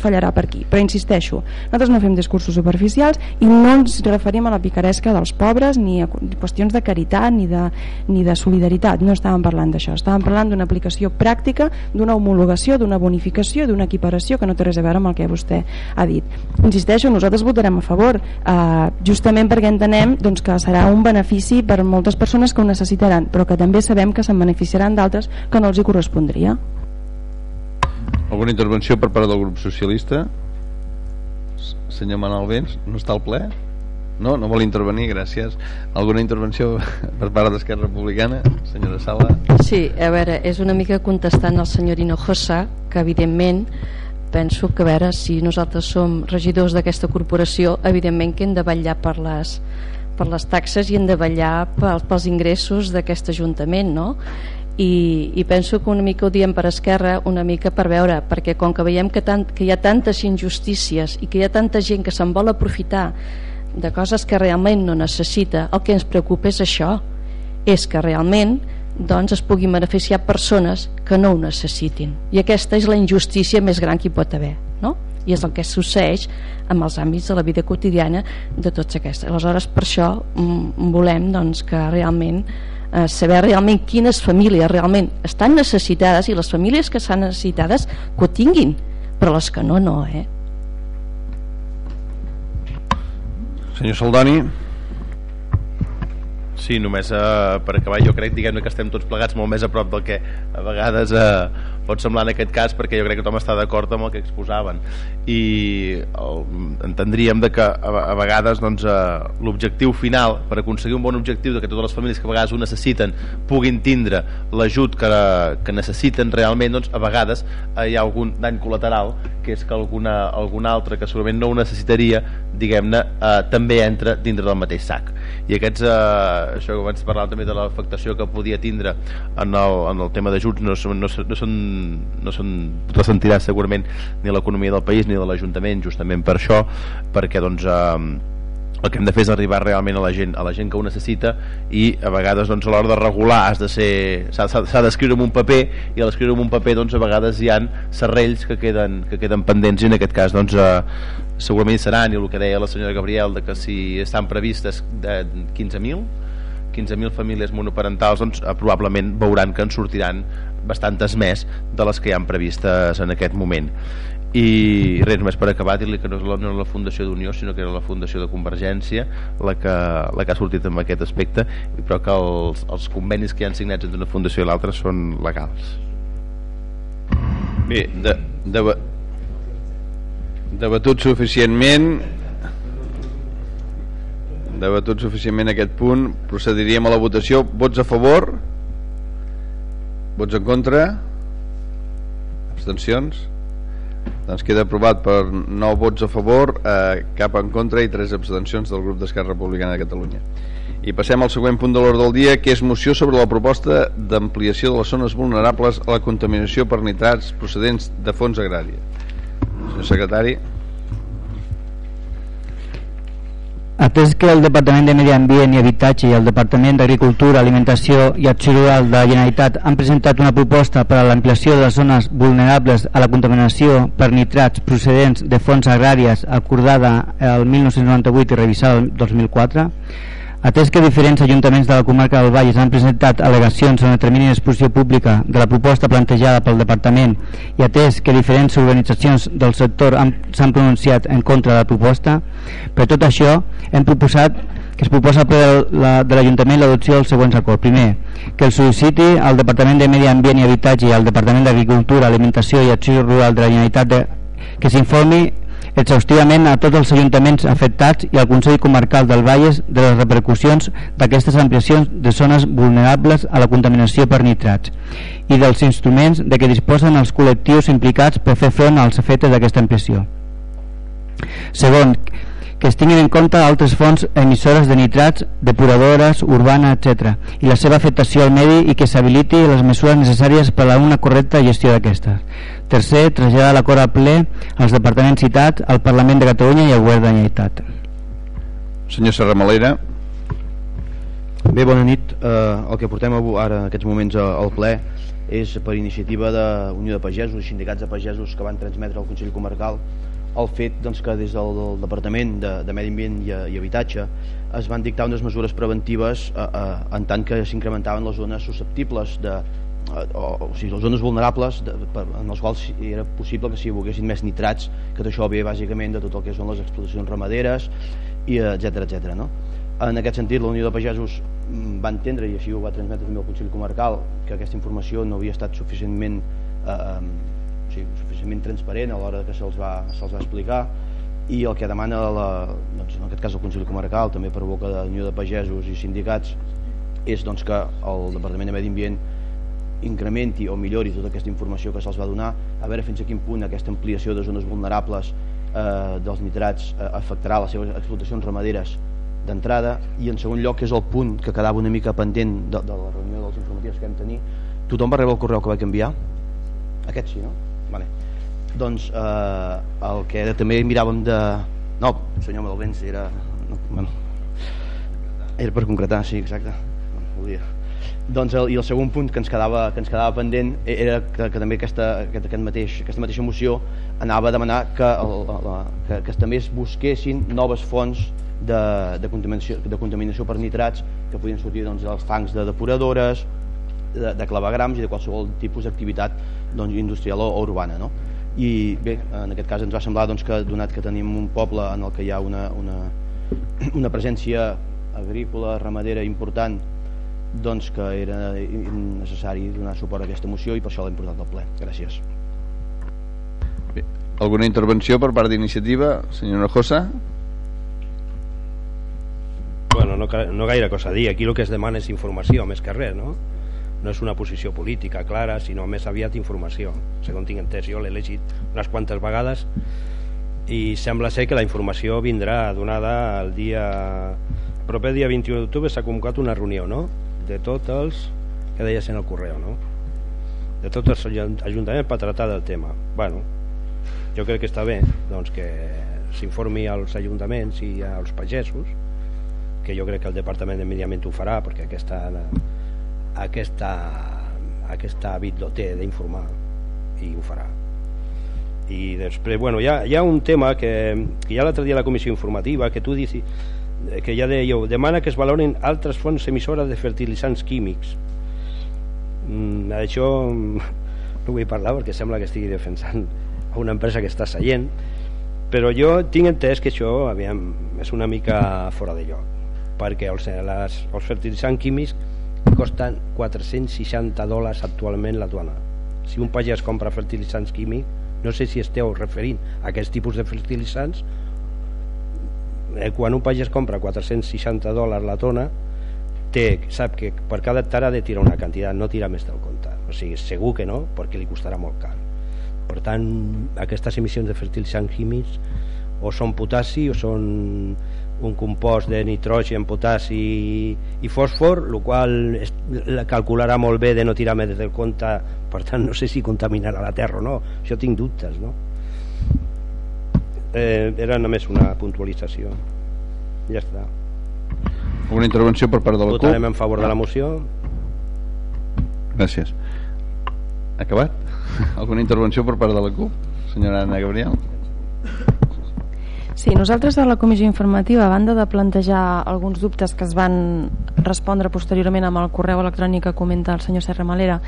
fallarà per aquí. Però insisteixo, nosaltres no fem discursos superficials i no ens referim a la picaresca dels pobres ni a qüestions de caritat ni de, ni de solidaritat. No estàvem parlant d'això, estàvem parlant d'una aplicació pràctica, d'una homologació d'una bonificació, d'una equiparació que no té res a veure amb el que vostè ha dit. Insisteixo, nosaltres votarem a favor eh, justament perquè entenem doncs, que serà un benefici per moltes persones que ho necessitaran però que també sabem que se'n beneficiaran d'altres que no els hi correspondria alguna intervenció per part del grup socialista? Senyor Manuel Vents, no està al ple? No, no vol intervenir, gràcies. Alguna intervenció (laughs) per part d'Esquerra Republicana? Senyora Sala? Sí, a veure, és una mica contestant al senyor Hinojosa, que evidentment penso que a veure si nosaltres som regidors d'aquesta corporació, evidentment que hem de vetllar per les, per les taxes i hem de vetllar pels ingressos d'aquest Ajuntament, no? I, i penso que una mica ho diem per esquerra una mica per veure, perquè com que veiem que, tant, que hi ha tantes injustícies i que hi ha tanta gent que se'n vol aprofitar de coses que realment no necessita el que ens preocupa és això és que realment doncs es pugui beneficiar persones que no ho necessitin i aquesta és la injustícia més gran que hi pot haver no? i és el que succeeix amb els àmbits de la vida quotidiana de tots aquests aleshores per això mm, volem doncs, que realment eh, saber realment quines famílies realment estan necessitades i les famílies que estan necessitades que ho tinguin però les que no, no eh? Senyor Saldoni Sí, només eh, per acabar jo crec diguem que estem tots plegats molt més a prop del que a vegades eh, pot semblar en aquest cas perquè jo crec que tothom està d'acord amb el que exposaven. I el, entendríem de que a, a vegades doncs, eh, l'objectiu final per aconseguir un bon objectiu de que totes les famílies que a vegades ho necessiten puguin tindre l'ajut que, que necessiten realment doncs, a vegades eh, hi ha algun dany col·lateral que és que alguna, algun altre que segurament no ho necessitaria diguem-ne, eh, també entra dintre del mateix sac i aquests, eh, això que abans parlàvem també de l'afectació que podia tindre en el, en el tema d'ajuts no, no, no, són, no són ressentirà segurament ni l'economia del país ni de l'Ajuntament justament per això perquè doncs eh, el que hem de fer és arribar realment a la gent, a la gent que ho necessita i a vegades doncs, a l'hora de regular has de ser s'ha d'escriure en un paper i a l'escriure en un paper doncs, a vegades hi han serrells que queden, que queden pendents i en aquest cas doncs, eh, segurament seran i el que deia la senyora Gabriel de que si estan previstes de 15.000 15.000 famílies monoparentals doncs, eh, probablement veuran que en sortiran bastantes més de les que hi han previstes en aquest moment. I res més per acabar dir-li que no és la, no la Fundació d'Unió sinó que era la Fundació de Convergència la que, la que ha sortit en aquest aspecte però que els, els convenis que hi han signats entre una fundació i l'altra són legals. Bé, de, de, debatut suficientment. Debatut suficientment aquest punt procediríem a la votació. Vots a favor? Vots en contra? Abstencions? Doncs queda aprovat per 9 vots a favor, eh, cap en contra i 3 abstencions del grup d'Esquerra Republicana de Catalunya. I passem al següent punt de l'ordre del dia, que és moció sobre la proposta d'ampliació de les zones vulnerables a la contaminació per nitrats procedents de fons agrària. Senyor secretari. Atès que el Departament de Medi Ambient i Habitatge i el Departament d'Agricultura, Alimentació i Acció Rural de la Generalitat han presentat una proposta per a l'ampliació de les zones vulnerables a la contaminació per nitrats procedents de fonts agràries acordada el 1998 i revisada el 2004, Atès que diferents ajuntaments de la comarca del Vallès han presentat al·legacions en el termini d'exposició pública de la proposta plantejada pel Departament i atès que diferents organitzacions del sector s'han pronunciat en contra de la proposta, per tot això hem proposat que es proposa per la, de l'Ajuntament l'adopció dels següents acords. Primer, que el sol·liciti al Departament de Medi Ambient i Habitatge i al Departament d'Agricultura, Alimentació i Acció Rural de la Generalitat de, que s'informi exhaustivament a tots els ajuntaments afectats i al Consell Comarcal del Valles de les repercussions d'aquestes ampliacions de zones vulnerables a la contaminació per nitrats i dels instruments de què disposen els col·lectius implicats per fer front als efectes d'aquesta ampliació. Segon, que es tinguin en compte altres fonts emissores de nitrats, depuradores, urbana, etc. i la seva afectació al medi i que s'habiliti les mesures necessàries per a una correcta gestió d'aquestes. Tercer, traslladar l'acord a ple als departaments citats, al Parlament de Catalunya i al Govern de la Generalitat. Senyor Serramalera. Bé, bona nit. Eh, el que portem ara en aquests moments al ple és per iniciativa de Unió de Pagesos i sindicats de pagesos que van transmetre al Consell Comarcal el fet doncs, que des del, del Departament de, de Medi Ambient i, i Habitatge es van dictar unes mesures preventives eh, eh, en tant que s'incrementaven les zones susceptibles de, eh, o, o sigui, les zones vulnerables de, per, en les quals era possible que s'hi volguessin més nitrats que això ve bàsicament de tot el que són les explotacions ramaderes i etc etc. no? en aquest sentit la Unió de Pagesos mm, va entendre i així ho va transmetre també el Consell Comarcal que aquesta informació no havia estat suficientment eh, eh o sigui, suficientment transparent a l'hora que se'ls va, se va explicar i el que demana la, doncs, en aquest cas el Consell Comarcal també per boca de la Unió de Pagesos i sindicats és doncs, que el Departament de Medi Ambient incrementi o millori tota aquesta informació que se'ls va donar, a veure fins a quin punt aquesta ampliació de zones vulnerables eh, dels nitrats eh, afectarà les seves explotacions ramaderes d'entrada i en segon lloc és el punt que quedava una mica pendent de, de la reunió dels informatius que vam tenir tothom va rebre el correu que vaig enviar? aquest sí, no? Vale. doncs eh, el que també miràvem de no, senyor Malvens era bueno, era per concretar, sí, exacte. Bueno, volia. Doncs el, i el segon punt que ens quedava, que ens quedava pendent era que, que també aquesta, aquest, aquest mateix, aquesta mateixa moció anava a demanar que, el, la, que, que també es busquessin noves fonts de, de, contaminació, de contaminació per nitrats que podien sortir doncs, dels fangs de depuradores, de, de clavegrams i de qualsevol tipus d'activitat doncs, industrial o, o urbana. No? I bé, en aquest cas ens va semblar doncs, que donat que tenim un poble en el que hi ha una, una, (clears throat) una presència agrícola, ramadera important doncs que era necessari donar suport a aquesta moció i per això l'hem portat al ple. Gràcies. Bé. Alguna intervenció per part d'iniciativa? Senyora Josa? Bueno, no, no gaire cosa a dir. Aquí el que es demana és informació, més que res, no? No és una posició política clara, sinó més aviat informació. Segons tinc entès, jo l'he llegit unes quantes vegades i sembla ser que la informació vindrà donada el dia el proper dia 21 d'octubre s'ha convocat una reunió, no? De tots els que deies en el correu no? de tots els ajuntaments per tractar del tema bueno, jo crec que està bé doncs, que s'informi als ajuntaments i als pagesos que jo crec que el Departament de Medi Ambient ho farà perquè aquesta aquesta aquesta hàbit lo té d'informar i ho farà i després, bueno, hi ha, hi ha un tema que, que ja l'altre dia la comissió informativa que tu dius que ja dèieu, demana que es valorin altres fonts emissores de fertilitzants químics. Mm, això no vull parlar perquè sembla que estigui defensant a una empresa que està seient, però jo tinc entès que això aviam, és una mica fora de lloc, perquè els, les, els fertilitzants químics costen 460 dòlars actualment la duana. Si un pagès compra fertilitzants químics, no sé si esteu referint a aquests tipus de fertilitzants eh, quan un pagès compra 460 dòlars la tona té, sap que per cada hectare ha de tirar una quantitat, no tira més del compte. O sigui, segur que no, perquè li costarà molt car. Per tant, aquestes emissions de fertilitzants químics o són potassi o són un compost de nitrogen, potassi i fòsfor, el qual es, calcularà molt bé de no tirar més del compte, per tant no sé si contaminarà la terra o no, això tinc dubtes no? Eh, era només una puntualització. Ja està. Una intervenció per part de la CUP? votarem en favor de la moció. Gràcies. Acabat? (laughs) alguna intervenció per part de la CUP? Senyora Anna Gabriel? Sí, nosaltres a la comissió informativa, a banda de plantejar alguns dubtes que es van respondre posteriorment amb el correu electrònic que comenta el senyor Serra Malera,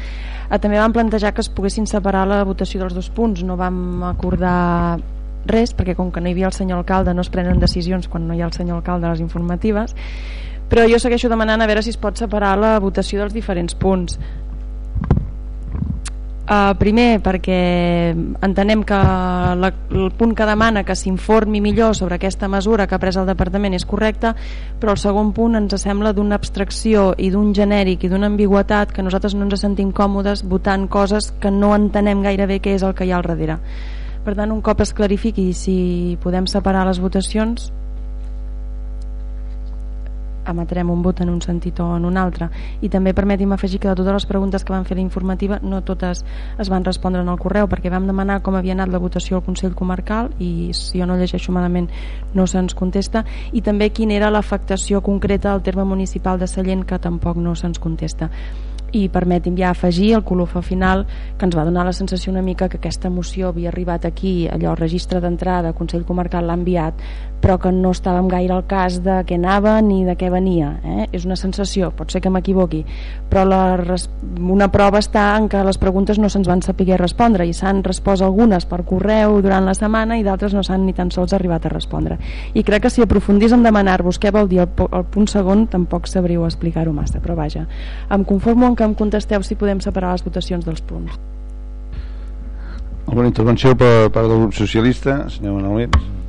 eh, també vam plantejar que es poguessin separar la votació dels dos punts. No vam acordar res, perquè com que no hi havia el senyor alcalde no es prenen decisions quan no hi ha el senyor alcalde a les informatives, però jo segueixo demanant a veure si es pot separar la votació dels diferents punts. Uh, primer perquè entenem que la, el punt que demana que s'informi millor sobre aquesta mesura que ha pres el departament és correcte però el segon punt ens sembla d'una abstracció i d'un genèric i d'una ambigüetat que nosaltres no ens sentim còmodes votant coses que no entenem gaire bé què és el que hi ha al darrere per tant, un cop es clarifiqui si podem separar les votacions, emetrem un vot en un sentit o en un altre. I també permeti'm afegir que de totes les preguntes que van fer la informativa no totes es van respondre en el correu perquè vam demanar com havia anat la votació al Consell Comarcal i si jo no llegeixo malament no se'ns contesta i també quina era l'afectació concreta al terme municipal de Sallent que tampoc no se'ns contesta i permeti'm ja afegir el colofa final que ens va donar la sensació una mica que aquesta moció havia arribat aquí, allò al registre d'entrada, Consell Comarcal l'ha enviat però que no estàvem gaire al cas de què anava ni de què venia eh? és una sensació, pot ser que m'equivoqui però la, una prova està en que les preguntes no se'ns van saber respondre i s'han respost algunes per correu durant la setmana i d'altres no s'han ni tan sols arribat a respondre i crec que si aprofundís en demanar-vos què vol dir el, el punt segon tampoc sabríeu explicar-ho massa però vaja, em conformo en que em contesteu si podem separar les votacions dels punts. Alguna intervenció per part del grup socialista, senyor Manolins?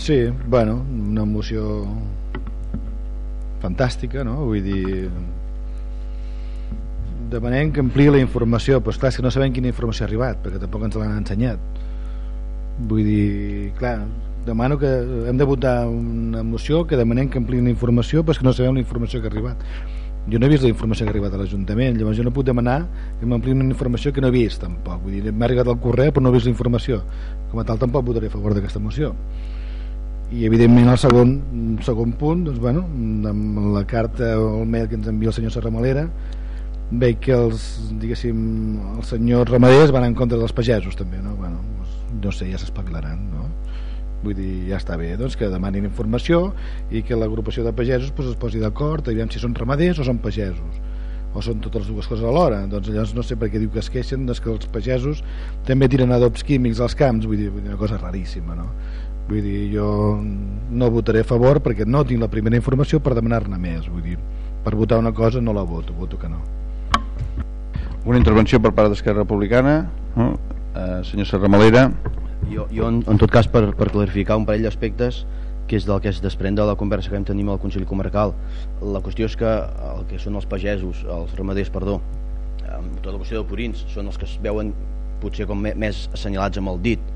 Sí, bueno, una moció fantàstica, no? Vull dir, demanem que ampliï la informació, però clar, és que no sabem quina informació ha arribat, perquè tampoc ens l'han ensenyat. Vull dir, clar, demano que hem de votar una moció que demanem que ampliï la informació, però que no sabem la informació que ha arribat jo no he vist la informació que ha arribat a l'Ajuntament llavors jo no puc demanar que m'ampliïn una informació que no he vist tampoc vull dir, m'ha arribat al correu però no he vist la informació com a tal tampoc votaré a favor d'aquesta moció i evidentment el segon, segon punt doncs, bueno, amb la carta o el mail que ens envia el senyor Serramalera veig que els, diguéssim, els senyors ramaders van en contra dels pagesos també, no? Bueno, doncs, no sé, ja s'espavilaran no? vull dir, ja està bé doncs que demanin informació i que l'agrupació de pagesos doncs, es posi d'acord aviam si són ramaders o són pagesos o són totes les dues coses alhora doncs llavors no sé per què diu que es queixen doncs que els pagesos també tiren adobs químics als camps vull dir, una cosa raríssima no? Vull dir, jo no votaré a favor perquè no tinc la primera informació per demanar-ne més vull dir, per votar una cosa no la voto, voto que no. Una intervenció per part d'Esquerra Republicana no? eh, senyor Serramalera. Jo, jo en, en tot cas per, per clarificar un parell d'aspectes que és del que es desprèn de la conversa que vam tenir amb el Consell Comarcal. La qüestió és que el que són els pagesos els ramaders, perdó amb tota la qüestió de purins són els que es veuen potser com més assenyalats amb el dit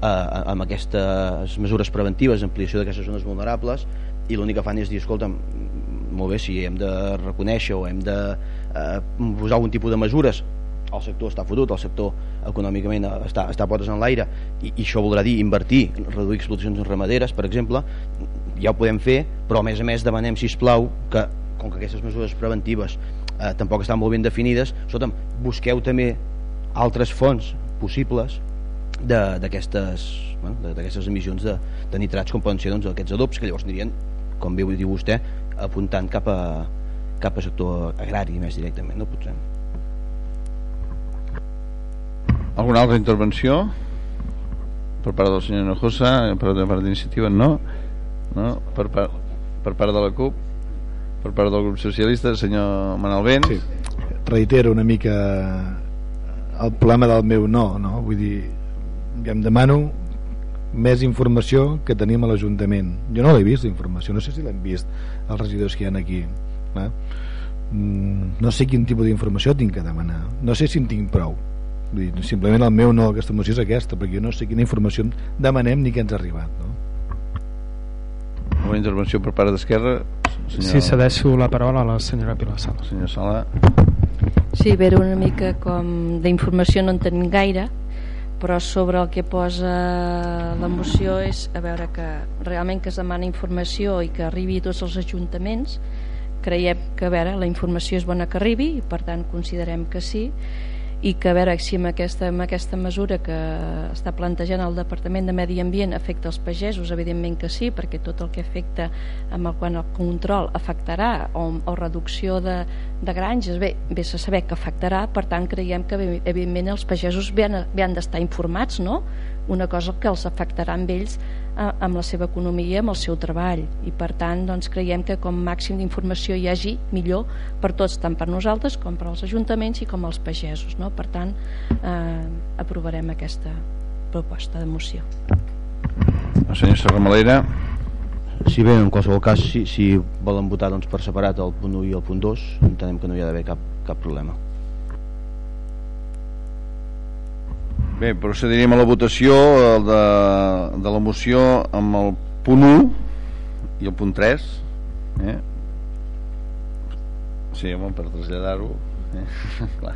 eh, amb aquestes mesures preventives ampliació d'aquestes zones vulnerables i l'únic que fan és dir, escolta, molt bé, si hem de reconèixer o hem de eh, posar algun tipus de mesures el sector està fotut, el sector econòmicament està, està a potes en l'aire i, i això voldrà dir invertir, reduir explotacions ramaderes, per exemple, ja ho podem fer, però a més a més demanem, si plau que com que aquestes mesures preventives eh, tampoc estan molt ben definides, escolta'm, busqueu també altres fonts possibles d'aquestes bueno, emissions de, de nitrats com poden ser doncs, aquests adobs que llavors anirien, com bé diu vostè, apuntant cap a, cap a sector agrari més directament, no potser. Alguna altra intervenció? Per part del senyor Nojosa, per part d'iniciativa, no? no? Per, part, per part de la CUP? Per part del grup socialista, senyor Manel Vents? Sí. Reitero una mica el problema del meu no, no? Vull dir, ja em demano més informació que tenim a l'Ajuntament. Jo no l'he vist, la informació, no sé si l'hem vist els regidors que hi ha aquí. Eh? No sé quin tipus d'informació tinc que demanar. No sé si en tinc prou Vull dir, simplement el meu no aquesta moció és aquesta perquè jo no sé quina informació demanem ni què ens ha arribat no? una intervenció per part d'Esquerra senyor... Sí, cedeixo la paraula a la senyora Pilar Sala Senyor Sala Sí, veure una mica com d'informació no en tenim gaire però sobre el que posa la moció és a veure que realment que es demana informació i que arribi a tots els ajuntaments creiem que a veure, la informació és bona que arribi i per tant considerem que sí i que a veure si amb aquesta, amb aquesta mesura que està plantejant el Departament de Medi Ambient afecta els pagesos, evidentment que sí, perquè tot el que afecta amb el, quan el control afectarà o, o reducció de, de granges, bé, bé a saber que afectarà, per tant creiem que evidentment els pagesos bé han, bé han d'estar informats, no? una cosa que els afectarà amb ells amb la seva economia, amb el seu treball. I per tant doncs, creiem que com màxim d'informació hi hagi millor per tots, tant per nosaltres com per als ajuntaments i com als pagesos no? per tant eh, aprovarem aquesta proposta de moció. El senyor Serramalera si bé en qualsevol cas si, si volen votar doncs, per separat el punt 1 i el punt 2 entenem que no hi ha d'haver cap, cap problema Bé, procediríem a la votació de, de la moció amb el punt 1 i el punt 3. Eh? Sí, home, per traslladar-ho. Eh?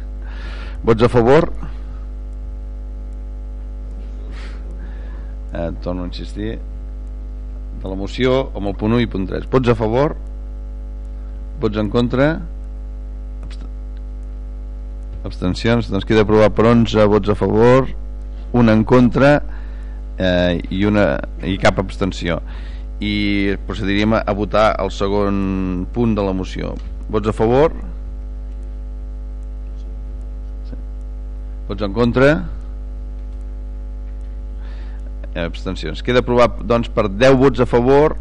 (laughs) Vots a favor? Eh, torno a insistir. De la moció amb el punt 1 i punt 3. Vots a favor? Vots en contra? Abstencions? Doncs queda aprovat per 11 vots a favor un en contra eh, i, una, i cap abstenció. I procediríem a votar el segon punt de la moció. Vots a favor? Vots en contra? Eh, abstencions. Queda aprovat doncs per 10 vots a favor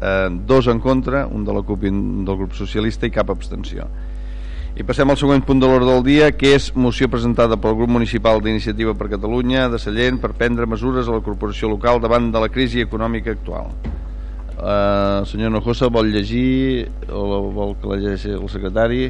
eh, dos en contra un de la CUP i del grup socialista i cap abstenció i passem al següent punt de l'ordre del dia, que és moció presentada pel grup municipal d'Iniciativa per Catalunya de Sallent per prendre mesures a la corporació local davant de la crisi econòmica actual. Uh, senyor Nojosa, vol llegir o vol que la llegeixi el secretari?